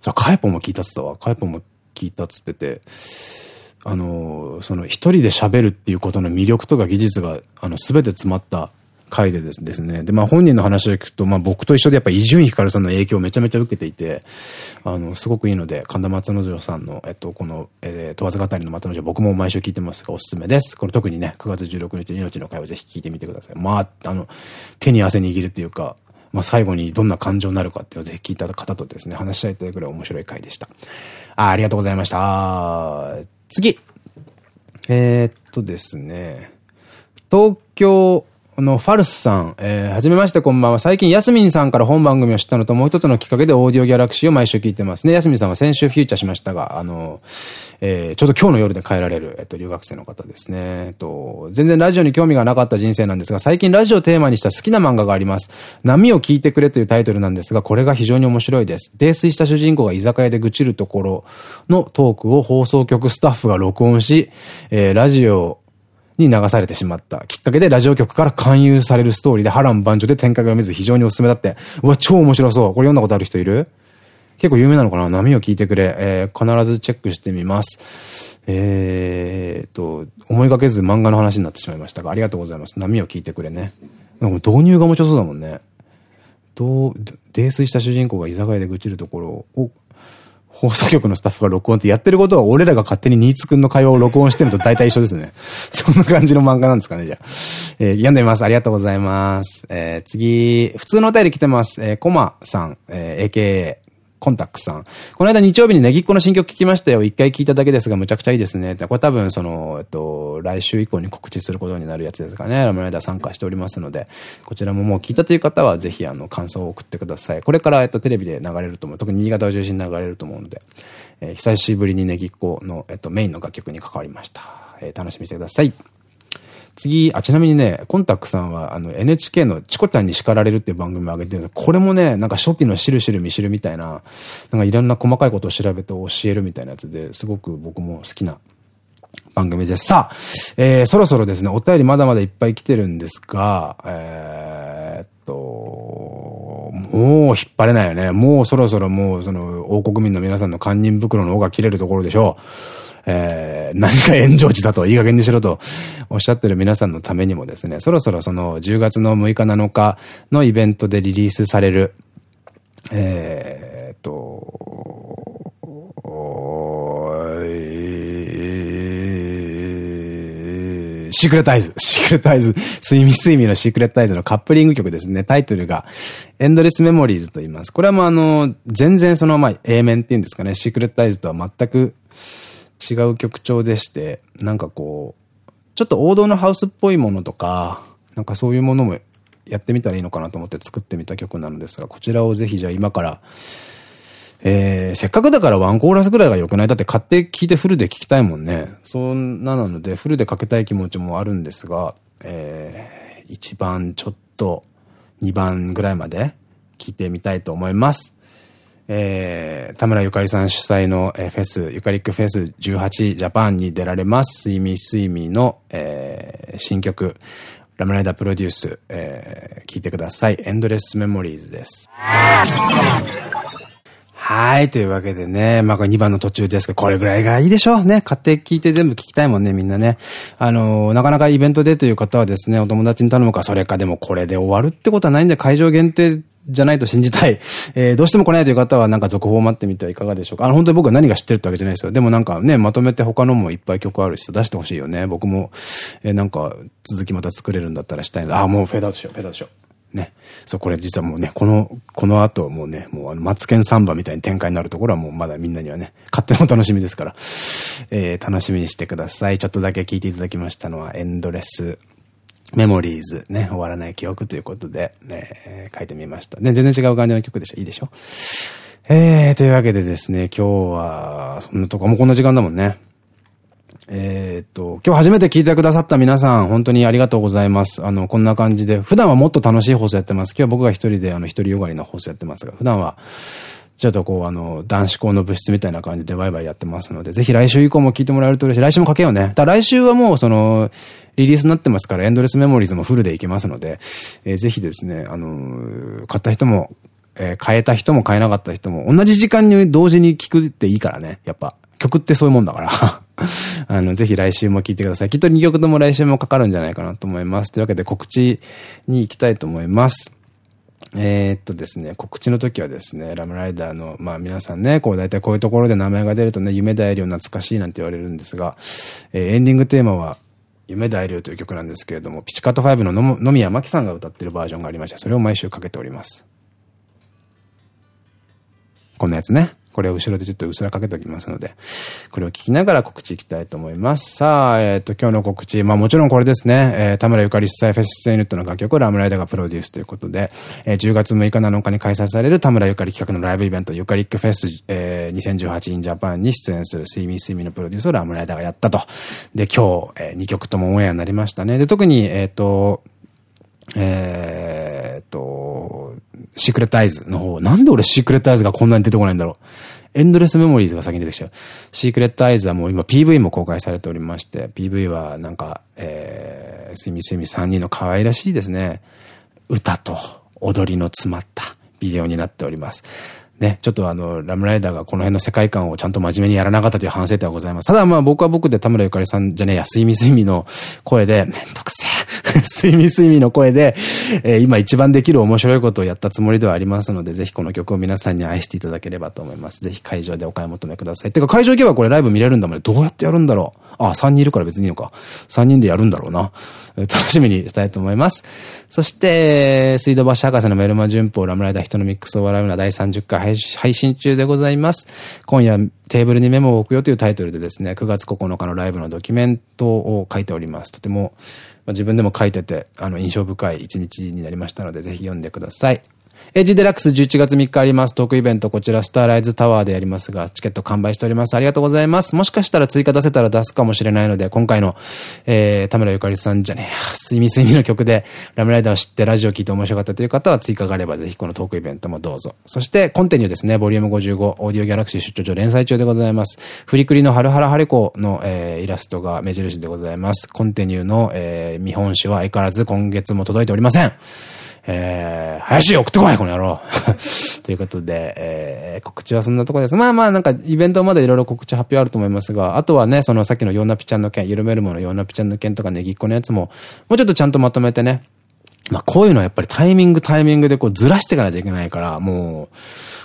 さ、カエポも聞いたっつったわ。カエポも聞いたっつってて、あの、その一人で喋るっていうことの魅力とか技術が、あの、すべて詰まった回でですね。で、まあ本人の話を聞くと、まあ僕と一緒でやっぱ伊集院光さんの影響をめちゃめちゃ受けていて、あの、すごくいいので、神田松之丞さんの、えっと、この、えー、問わず語りの松之丞、僕も毎週聞いてますがおすすめです。これ特にね、9月16日命の会をぜひ聞いてみてください。まあ、あの、手に汗握るっていうか、まあ最後にどんな感情になるかっていうのをぜひ聞いた方とですね、話したいというぐらい面白い回でした。あありがとうございました。次えー、っとですね、東京のファルスさん、えー、はじめましてこんばんは。最近ヤスミンさんから本番組を知ったのともう一つのきっかけでオーディオギャラクシーを毎週聞いてますね。ヤスミンさんは先週フューチャーしましたが、あの、えー、ちょうど今日の夜で帰られる、えっと、留学生の方ですね。えっと、全然ラジオに興味がなかった人生なんですが、最近ラジオをテーマにした好きな漫画があります。波を聞いてくれというタイトルなんですが、これが非常に面白いです。泥酔した主人公が居酒屋で愚痴るところのトークを放送局スタッフが録音し、えー、ラジオに流されてしまったきっかけでラジオ局から勧誘されるストーリーで波乱万丈で展開が読めず非常におすすめだって。うわ、超面白そう。これ読んだことある人いる？結構有名なのかな？波を聞いてくれ。えー、必ずチェックしてみます。えーと、思いがけず漫画の話になってしまいましたが、ありがとうございます。波を聞いてくれね。導入が面白そうだもんね。どう、泥酔した主人公が居酒屋で愚痴るところを放送局のスタッフが録音ってやってることは俺らが勝手に新津くんの会話を録音してるのと大体一緒ですね。そんな感じの漫画なんですかね、じゃあ。えー、読んでみます。ありがとうございます。えー、次、普通のお便り来てます。えー、コマさん、えー、AKA、コンタックさん。この間日曜日にネギっ子の新曲聞きましたよ。一回聞いただけですが、むちゃくちゃいいですね。これ多分、その、えっと、来週以降に告知することになるやつですかね。ラムライダー参加しておりますので、こちらももう聞いたという方は、ぜひ、あの、感想を送ってください。これから、えっと、テレビで流れると思う。特に新潟を中心に流れると思うので、えー、久しぶりにネギっ子の、えっと、メインの楽曲に関わりました。えー、楽しみにしてください。次、あ、ちなみにね、コンタックさんは、あの、NHK のチコちゃんに叱られるっていう番組を上げてるんですこれもね、なんか初期のしるしるみしるみたいな、なんかいろんな細かいことを調べて教えるみたいなやつですごく僕も好きな番組です。さあ、えー、そろそろですね、お便りまだまだいっぱい来てるんですが、えー、っと、もう引っ張れないよね。もうそろそろもうその王国民の皆さんの堪忍袋の尾が切れるところでしょう。えー、何が炎上地だといい加減にしろとおっしゃってる皆さんのためにもですね、そろそろその10月の6日7日のイベントでリリースされる、えー、っと、Secret Eyes。Secret Eyes。スイミースイミーの Secret Eyes のカップリング曲ですね。タイトルが、 Endless Memories と言います。これはもうあの、全然その、まあ、A 面っていうんですかね。 Secret Eyes とは全く違う曲調でして、なんかこう、ちょっと王道のハウスっぽいものとか、なんかそういうものもやってみたらいいのかなと思って作ってみた曲なのですが、こちらをぜひじゃあ今から、えー、せっかくだからワンコーラスぐらいが良くない？だって買って聴いてフルで聴きたいもんね。そんななので、フルでかけたい気持ちもあるんですが、えー、1番ちょっと2番ぐらいまで聴いてみたいと思います。えー、田村ゆかりさん主催の、えー、フェス、ゆかりックフェス18ジャパンに出られます。スイミースイミーの、えー、新曲、ラムライダープロデュース、えー、聞いてください。エンドレスメモリーズです。はい。というわけでね、まあ、これ2番の途中ですけど、これぐらいがいいでしょうね。買って聞いて全部聞きたいもんね、みんなね。あのー、なかなかイベントでという方はですね、お友達に頼むか、それかでもこれで終わるってことはないんで、会場限定じゃないと信じたい。えー、どうしても来ないという方はなんか続報を待ってみてはいかがでしょうか。あの、本当に僕は何が知ってるってわけじゃないですよ。でもなんかね、まとめて他のもいっぱい曲あるし出してほしいよね。僕も、えー、なんか続きまた作れるんだったらしたいな。あ、もうフェードアウトしよう、フェードアウトしよう。ね。そう、これ実はもうね、この、この後もうね、もうあの、マツケンサンバみたいに展開になるところはもうまだみんなにはね、勝手の楽しみですから、えー、楽しみにしてください。ちょっとだけ聞いていただきましたのは、エンドレスメモリーズね、終わらない記憶ということで、ね、書いてみました。ね、全然違う感じの曲でしょいいでしょ？えー、というわけでですね、今日は、そんなとこ、もうこんな時間だもんね。えっと、今日初めて聞いてくださった皆さん、本当にありがとうございます。あの、こんな感じで、普段はもっと楽しい放送やってます。今日は僕が一人で、あの、一人よがりな放送やってますが、普段は、ちょっとこう、あの、男子校の部室みたいな感じでワイワイやってますので、ぜひ来週以降も聞いてもらえると嬉しい。来週もかけようね。だ来週はもう、その、リリースになってますから、エンドレスメモリーズもフルでいけますので、えー、ぜひですね、あのー、買った人も、えー、変えた人も変えなかった人も、同じ時間に同時に聞くっていいからね。やっぱ、曲ってそういうもんだから あの、ぜひ来週も聞いてください。きっと2曲とも来週もかかるんじゃないかなと思います。というわけで告知に行きたいと思います。え、っとですね、告知の時はですね、ラムライダーの、まあ皆さんね、こう大体こういうところで名前が出るとね、夢大量懐かしいなんて言われるんですが、えー、エンディングテーマは、夢大量という曲なんですけれども、ピチカット5の野宮真紀さんが歌ってるバージョンがありまして、それを毎週かけております。こんなやつね。これを後ろでちょっとうすらかけておきますので、これを聞きながら告知いきたいと思います。さあ、えっ、ー、と、今日の告知、まあもちろんこれですね、えー、田村ゆかり主催フェス出演ユニットの楽曲をラムライダーがプロデュースということで、えー、10月6日7日に開催される田村ゆかり企画のライブイベント、ゆかりックフェス、えー、2018 in Japan に出演するスイミースイミーのプロデュースを RAM RIDER がやったと。で、今日、えー、2曲ともオンエアになりましたね。で、特に、えっ、ー、と、えっと、 Secret Eyes の方。なんで俺 Secret Eyes がこんなに出てこないんだろう。 Endless Memories が先に出てきちゃう。 Secret Eyes はもう今 PV も公開されておりまして、PV はなんか、えー、すみすみ3人の可愛らしいですね。歌と踊りの詰まったビデオになっております。ね、ちょっとあの、ラムライダーがこの辺の世界観をちゃんと真面目にやらなかったという反省点はございます。ただまあ僕は僕で田村ゆかりさんじゃねえや、すいみすいみの声で、めんどくせえ、すいみすいみの声で、えー、今一番できる面白いことをやったつもりではありますので、ぜひこの曲を皆さんに愛していただければと思います。ぜひ会場でお買い求めください。てか会場行けばこれライブ見れるんだもんね。どうやってやるんだろう。あ、3人いるから別にいいのか。3人でやるんだろうな。楽しみにしたいと思います。そして、水道橋博士のメルマ旬報ラムライダー人のミックスを笑うな第30回配信中でございます。今夜テーブルにメモを置くよというタイトルでですね、9月9日のライブのドキュメントを書いております。とても、まあ、自分でも書いてて、あの、印象深い一日になりましたので、ぜひ読んでください。エッジデラックス11月3日あります。トークイベント、こちらスターライズタワーでやりますが、チケット完売しております。ありがとうございます。もしかしたら追加出せたら出すかもしれないので、今回の、えー、田村ゆかりさんじゃねえや、すいみすいみの曲で、ラムライダーを知ってラジオを聞いて面白かったという方は追加があれば、ぜひこのトークイベントもどうぞ。そして、コンテニューですね、ボリューム55、オーディオギャラクシー出張上連載中でございます。フリクリのハルハラハレコの、えー、イラストが目印でございます。コンテニューの、えー、見本誌は相変わらず今月も届いておりません。えー、林送ってこいこの野郎 ということで、えー、告知はそんなところです。まあまあなんかイベントまでいろいろ告知発表あると思いますが、あとはね、そのさっきのヨンナピちゃんの件、緩めるものヨンナピちゃんの件とかネギっ子のやつも、もうちょっとちゃんとまとめてね、まあこういうのはやっぱりタイミングタイミングでこうずらしてかないといけないから、もう、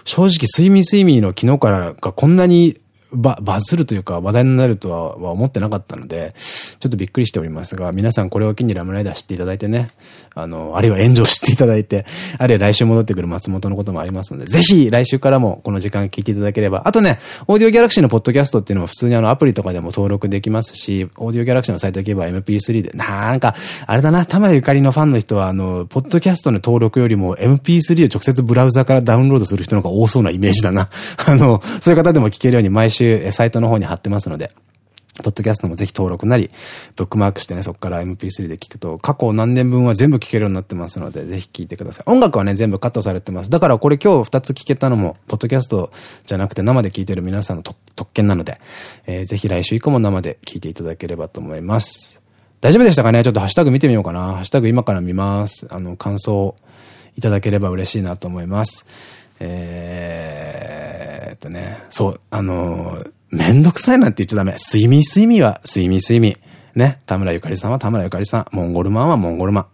正直睡眠睡眠の昨日からがこんなにバ、バズるというか話題になるとは思ってなかったので、ちょっとびっくりしておりますが、皆さんこれを機にラムライダー知っていただいてね、あの、あるいは炎上していただいて、あるいは来週戻ってくる松本のこともありますので、ぜひ来週からもこの時間聞いていただければ、あとね、オーディオギャラクシーのポッドキャストっていうのも普通にあのアプリとかでも登録できますし、オーディオギャラクシーのサイト行けば MP3 で、なんか、あれだな、田村ゆかりのファンの人はあの、ポッドキャストの登録よりも MP3 を直接ブラウザからダウンロードする人の方が多そうなイメージだな。あの、そういう方でも聞けるように毎週サイトの方に貼ってますので、ポッドキャストもぜひ登録なり、ブックマークしてね、そこから MP3 で聞くと、過去何年分は全部聞けるようになってますので、ぜひ聞いてください。音楽はね、全部カットされてます。だからこれ今日2つ聞けたのも、ポッドキャストじゃなくて生で聞いてる皆さんの特権なので、えー、ぜひ来週以降も生で聞いていただければと思います。大丈夫でしたかね？ちょっとハッシュタグ見てみようかな。ハッシュタグ今から見ます。あの、感想いただければ嬉しいなと思います。えーっとね、そう、あのーめんどくさいなんて言っちゃダメ。睡眠睡眠は睡眠睡眠。ね。田村ゆかりさんは田村ゆかりさん。モンゴルマンはモンゴルマン。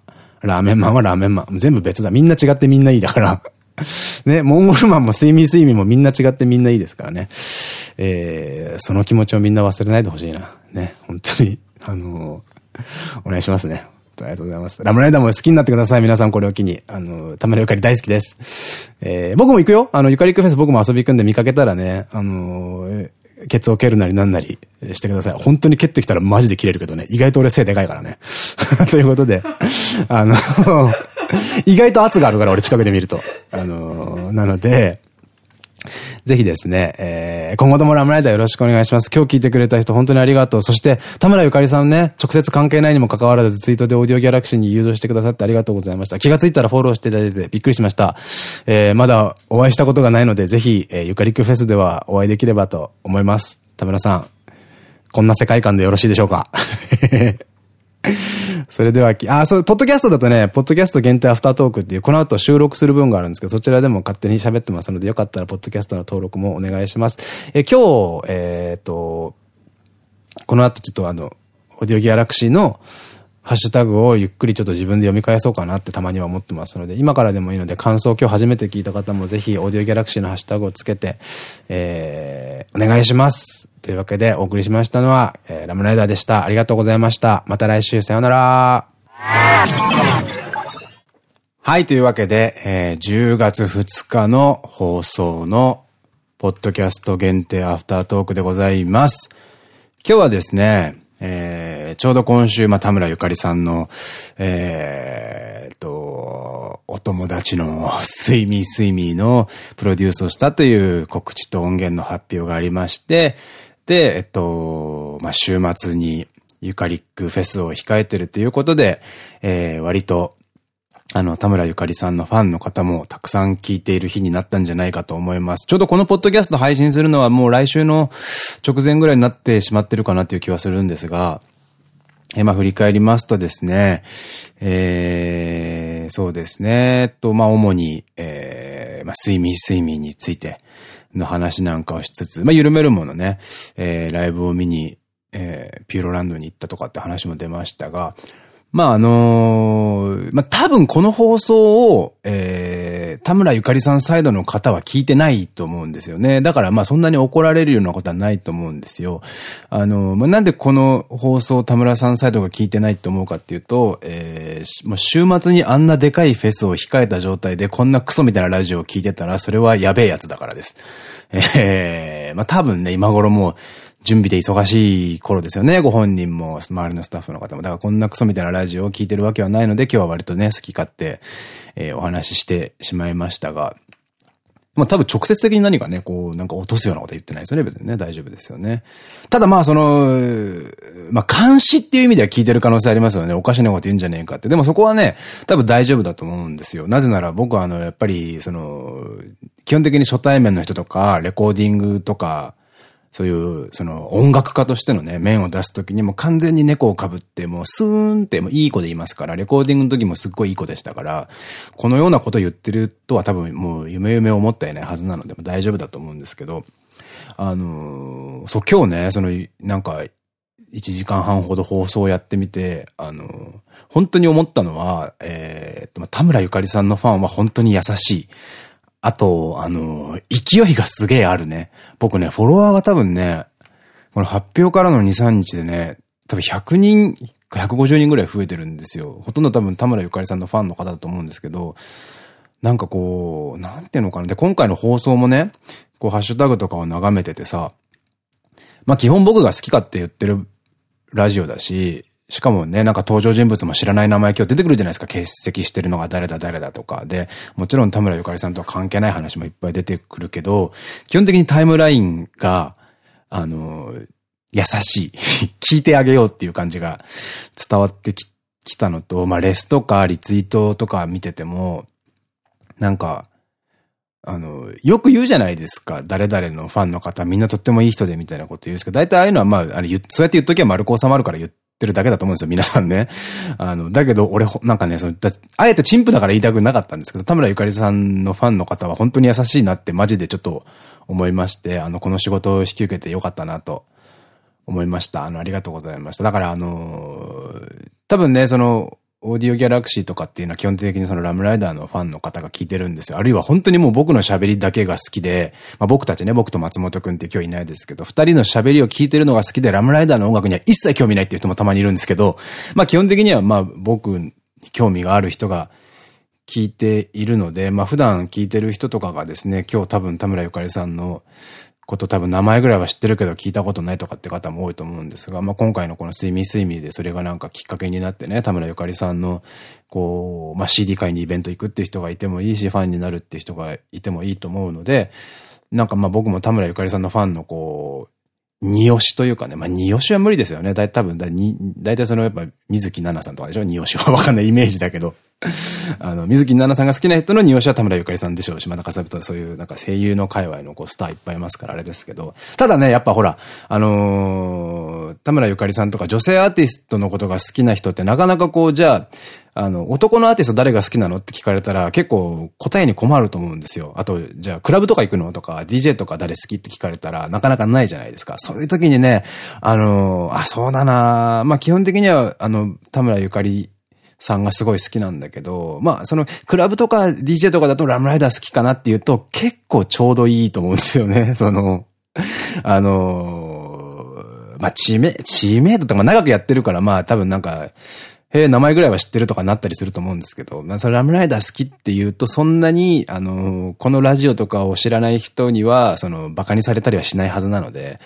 ラーメンマンはラーメンマン。全部別だ。みんな違ってみんないいだから。ね、モンゴルマンも睡眠睡眠もみんな違ってみんないいですからね。えー、その気持ちをみんな忘れないでほしいな。ね、本当に、あのー、お願いしますね。ありがとうございます。ラムライダーも好きになってください。皆さんこれを機に。あの、田村ゆかり大好きです。えー、僕も行くよ。あの、ゆかりくフェス僕も遊び行くんで見かけたらね、あのー、ケツを蹴るなりなんなりしてください。本当に蹴ってきたらマジで切れるけどね。意外と俺背でかいからね。ということで、あの意外と圧があるから俺近くで見ると。あのなので、ぜひですね、えー、今後ともラムライダーよろしくお願いします。今日聞いてくれた人本当にありがとう。そして、田村ゆかりさんね、直接関係ないにも関わらずツイートでオーディオギャラクシーに誘導してくださってありがとうございました。気がついたらフォローしていただいてびっくりしました。えー、まだお会いしたことがないので、ぜひ、えー、ゆかりくフェスではお会いできればと思います。田村さん、こんな世界観でよろしいでしょうか？それでは、あ、そう、ポッドキャストだとね、ポッドキャスト限定アフタートークっていう、この後収録する分があるんですけど、そちらでも勝手に喋ってますので、よかったら、ポッドキャストの登録もお願いします。え、今日、えっ、と、この後ちょっとあの、オディオギャラクシーのハッシュタグをゆっくりちょっと自分で読み返そうかなってたまには思ってますので、今からでもいいので感想今日初めて聞いた方もぜひオーディオギャラクシーのハッシュタグをつけて、えー、お願いします。というわけでお送りしましたのは、えー、ラムライダーでした。ありがとうございました。また来週さよなら。はい、というわけで、えー、10月2日の放送のポッドキャスト限定アフタートークでございます。今日はですね、えー、ちょうど今週、まあ、田村ゆかりさんの、えー、と、お友達のスイミースイミーのプロデュースをしたという告知と音源の発表がありまして、で、えっと、まあ、週末にゆかりックフェスを控えてるということで、えー、割とあの、田村ゆかりさんのファンの方もたくさん聞いている日になったんじゃないかと思います。ちょうどこのポッドキャスト配信するのはもう来週の直前ぐらいになってしまってるかなっていう気はするんですが、えまあ、振り返りますとですね、えー、そうですね、と、まあ、主に、えー、まあ、睡眠、睡眠についての話なんかをしつつ、まあ、緩めるものね、えー、ライブを見に、えー、ピューロランドに行ったとかって話も出ましたが、まあ、あのー、まあ、多分この放送を、えー、田村ゆかりさんサイドの方は聞いてないと思うんですよね。だからまあそんなに怒られるようなことはないと思うんですよ。あのー、まあ、なんでこの放送田村さんサイドが聞いてないと思うかっていうと、えー、もう週末にあんなでかいフェスを控えた状態でこんなクソみたいなラジオを聞いてたら、それはやべえやつだからです。えー、まあ、多分ね、今頃もう、準備で忙しい頃ですよね。ご本人も、周りのスタッフの方も。だからこんなクソみたいなラジオを聞いてるわけはないので、今日は割とね、好き勝手、えー、お話ししてしまいましたが、まあ多分直接的に何かね、こう、なんか落とすようなこと言ってないですよね、別にね、大丈夫ですよね。ただまあその、まあ監視っていう意味では聞いてる可能性ありますよね。おかしなこと言うんじゃねえかって。でもそこはね、多分大丈夫だと思うんですよ。なぜなら僕はあの、やっぱり、その、基本的に初対面の人とか、レコーディングとか、そういう、その音楽家としてのね、面を出すときにも完全に猫を被って、もうスーンってもういい子でいますから、レコーディングの時もすっごいいい子でしたから、このようなこと言ってるとは多分もう夢夢思ったいないはずなので、大丈夫だと思うんですけど、あのー、そう、今日ね、その、なんか、1時間半ほど放送をやってみて、あのー、本当に思ったのは、えー、っと、田村ゆかりさんのファンは本当に優しい。あと、あの、勢いがすげえあるね。僕ね、フォロワーが多分ね、この発表からの2、3日でね、多分100人、150人ぐらい増えてるんですよ。ほとんど多分田村ゆかりさんのファンの方だと思うんですけど、なんかこう、なんていうのかな。で、今回の放送もね、こう、ハッシュタグとかを眺めててさ、まあ基本僕が好きかって言ってるラジオだし、しかもね、なんか登場人物も知らない名前今日出てくるじゃないですか。欠席してるのが誰だ誰だとか。で、もちろん田村ゆかりさんとは関係ない話もいっぱい出てくるけど、基本的にタイムラインが、あの、優しい。聞いてあげようっていう感じが伝わってきたのと、まあ、レスとかリツイートとか見てても、なんか、あの、よく言うじゃないですか。誰々のファンの方、みんなとってもいい人でみたいなこと言うんですけど、大体ああいうのはまあ、あれ、そうやって言っときゃ丸く収まるから言って、ってるだけだと思うんですよ、皆さんね。あの、だけど、俺、なんかね、その、あえて陳腐だから言いたくなかったんですけど、田村ゆかりさんのファンの方は本当に優しいなってマジでちょっと思いまして、あの、この仕事を引き受けてよかったなと思いました。あの、ありがとうございました。だから、あの多分ね、その、オーディオギャラクシーとかっていうのは基本的にそのラムライダーのファンの方が聞いてるんですよ。あるいは本当にもう僕の喋りだけが好きで、まあ僕たちね、僕と松本くんって今日いないですけど、二人の喋りを聞いてるのが好きで、ラムライダーの音楽には一切興味ないっていう人もたまにいるんですけど、まあ基本的にはまあ僕に興味がある人が聞いているので、まあ普段聞いてる人とかがですね、今日多分田村ゆかりさんのこと多分名前ぐらいは知ってるけど聞いたことないとかって方も多いと思うんですが、まあ、今回のこの睡眠睡眠でそれがなんかきっかけになってね、田村ゆかりさんの、こう、まあ、CD 買いにイベント行くっていう人がいてもいいし、ファンになるっていう人がいてもいいと思うので、なんかま僕も田村ゆかりさんのファンのこう、二押しというかね、まあ二押しは無理ですよね。だい多分だ、だいたいそのやっぱ水木奈々さんとかでしょ二押しはわかんないイメージだけど。あの、水木奈々さんが好きな人の二押しは田村ゆかりさんでしょうし、まあ、なんかそういうなんか声優の界隈のこうスターいっぱいいますからあれですけど、ただね、やっぱほら、あのー、田村ゆかりさんとか女性アーティストのことが好きな人ってなかなかこう、じゃあ、あの、男のアーティスト誰が好きなのって聞かれたら結構答えに困ると思うんですよ。あと、じゃあ、クラブとか行くのとか、DJ とか誰好きって聞かれたらなかなかないじゃないですか。そういう時にね、あの、あ、そうだなまあ基本的には、あの、田村ゆかりさんがすごい好きなんだけど、まあ、その、クラブとか DJ とかだとラムライダー好きかなっていうと、結構ちょうどいいと思うんですよね。その、あのまあ、知名、知名度とか長くやってるから、まあ、多分なんか、えー、名前ぐらいは知ってるとかなったりすると思うんですけど、まあ、それラムライダー好きって言うと、そんなに、あのー、このラジオとかを知らない人には、その、馬鹿にされたりはしないはずなので、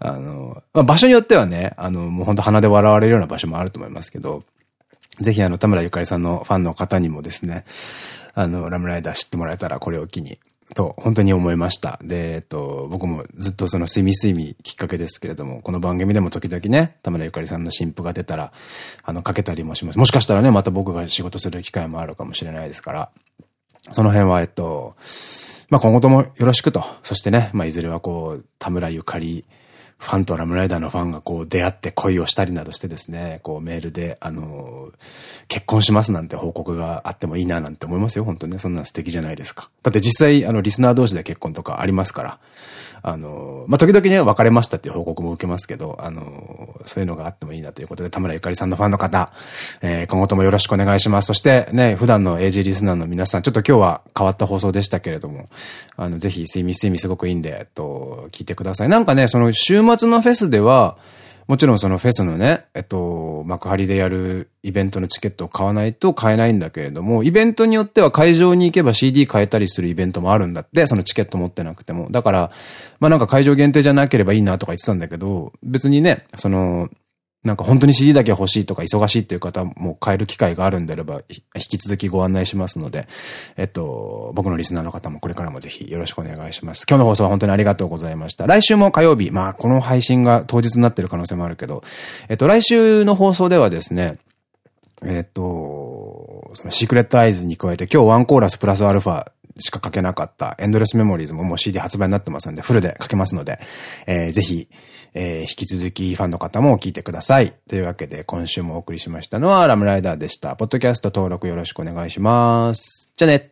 あのー、まあ、場所によってはね、あの、もう本当鼻で笑われるような場所もあると思いますけど、ぜひあの、田村ゆかりさんのファンの方にもですね、あの、ラムライダー知ってもらえたらこれを機に、と、本当に思いました。で、えっと、僕もずっとその、すみすみきっかけですけれども、この番組でも時々ね、田村ゆかりさんの新譜が出たら、あの、かけたりもします。もしかしたらね、また僕が仕事する機会もあるかもしれないですから、その辺は、えっと、まあ、今後ともよろしくと。そしてね、まあ、いずれはこう、田村ゆかりファンとラムライダーのファンがこう出会って恋をしたりなどしてですね、こうメールで、あの、結婚しますなんて報告があってもいいななんて思いますよ、本当にね。そんな素敵じゃないですか。だって実際、あの、リスナー同士で結婚とかありますから。あの、まあ、時々ね、別れましたっていう報告も受けますけど、あの、そういうのがあってもいいなということで、田村ゆかりさんのファンの方、えー、今後ともよろしくお願いします。そしてね、普段の AG リスナーの皆さん、ちょっと今日は変わった放送でしたけれども、あの、ぜひ、睡眠睡眠すごくいいんで、えっと、聞いてください。なんかね、その週末のフェスでは、もちろんそのフェスのね、えっと、幕張でやるイベントのチケットを買わないと買えないんだけれども、イベントによっては会場に行けば CD 買えたりするイベントもあるんだって、そのチケット持ってなくても。だから、まあなんか会場限定じゃなければいいなとか言ってたんだけど、別にね、その、なんか本当に CD だけ欲しいとか忙しいっていう方も買える機会があるんであれば、引き続きご案内しますので、えっと、僕のリスナーの方もこれからもぜひよろしくお願いします。今日の放送は本当にありがとうございました。来週も火曜日、まあこの配信が当日になってる可能性もあるけど、えっと、来週の放送ではですね、えっと、そのシークレットアイズに加えて今日ワンコーラスプラスアルファしか書けなかったエンドレスメモリーズももう CD 発売になってますんで、フルで書けますので、えー、ぜひ、えー、引き続きファンの方も聞いてください。というわけで、今週もお送りしましたのはラムライダーでした。ポッドキャスト登録よろしくお願いします。じゃあね。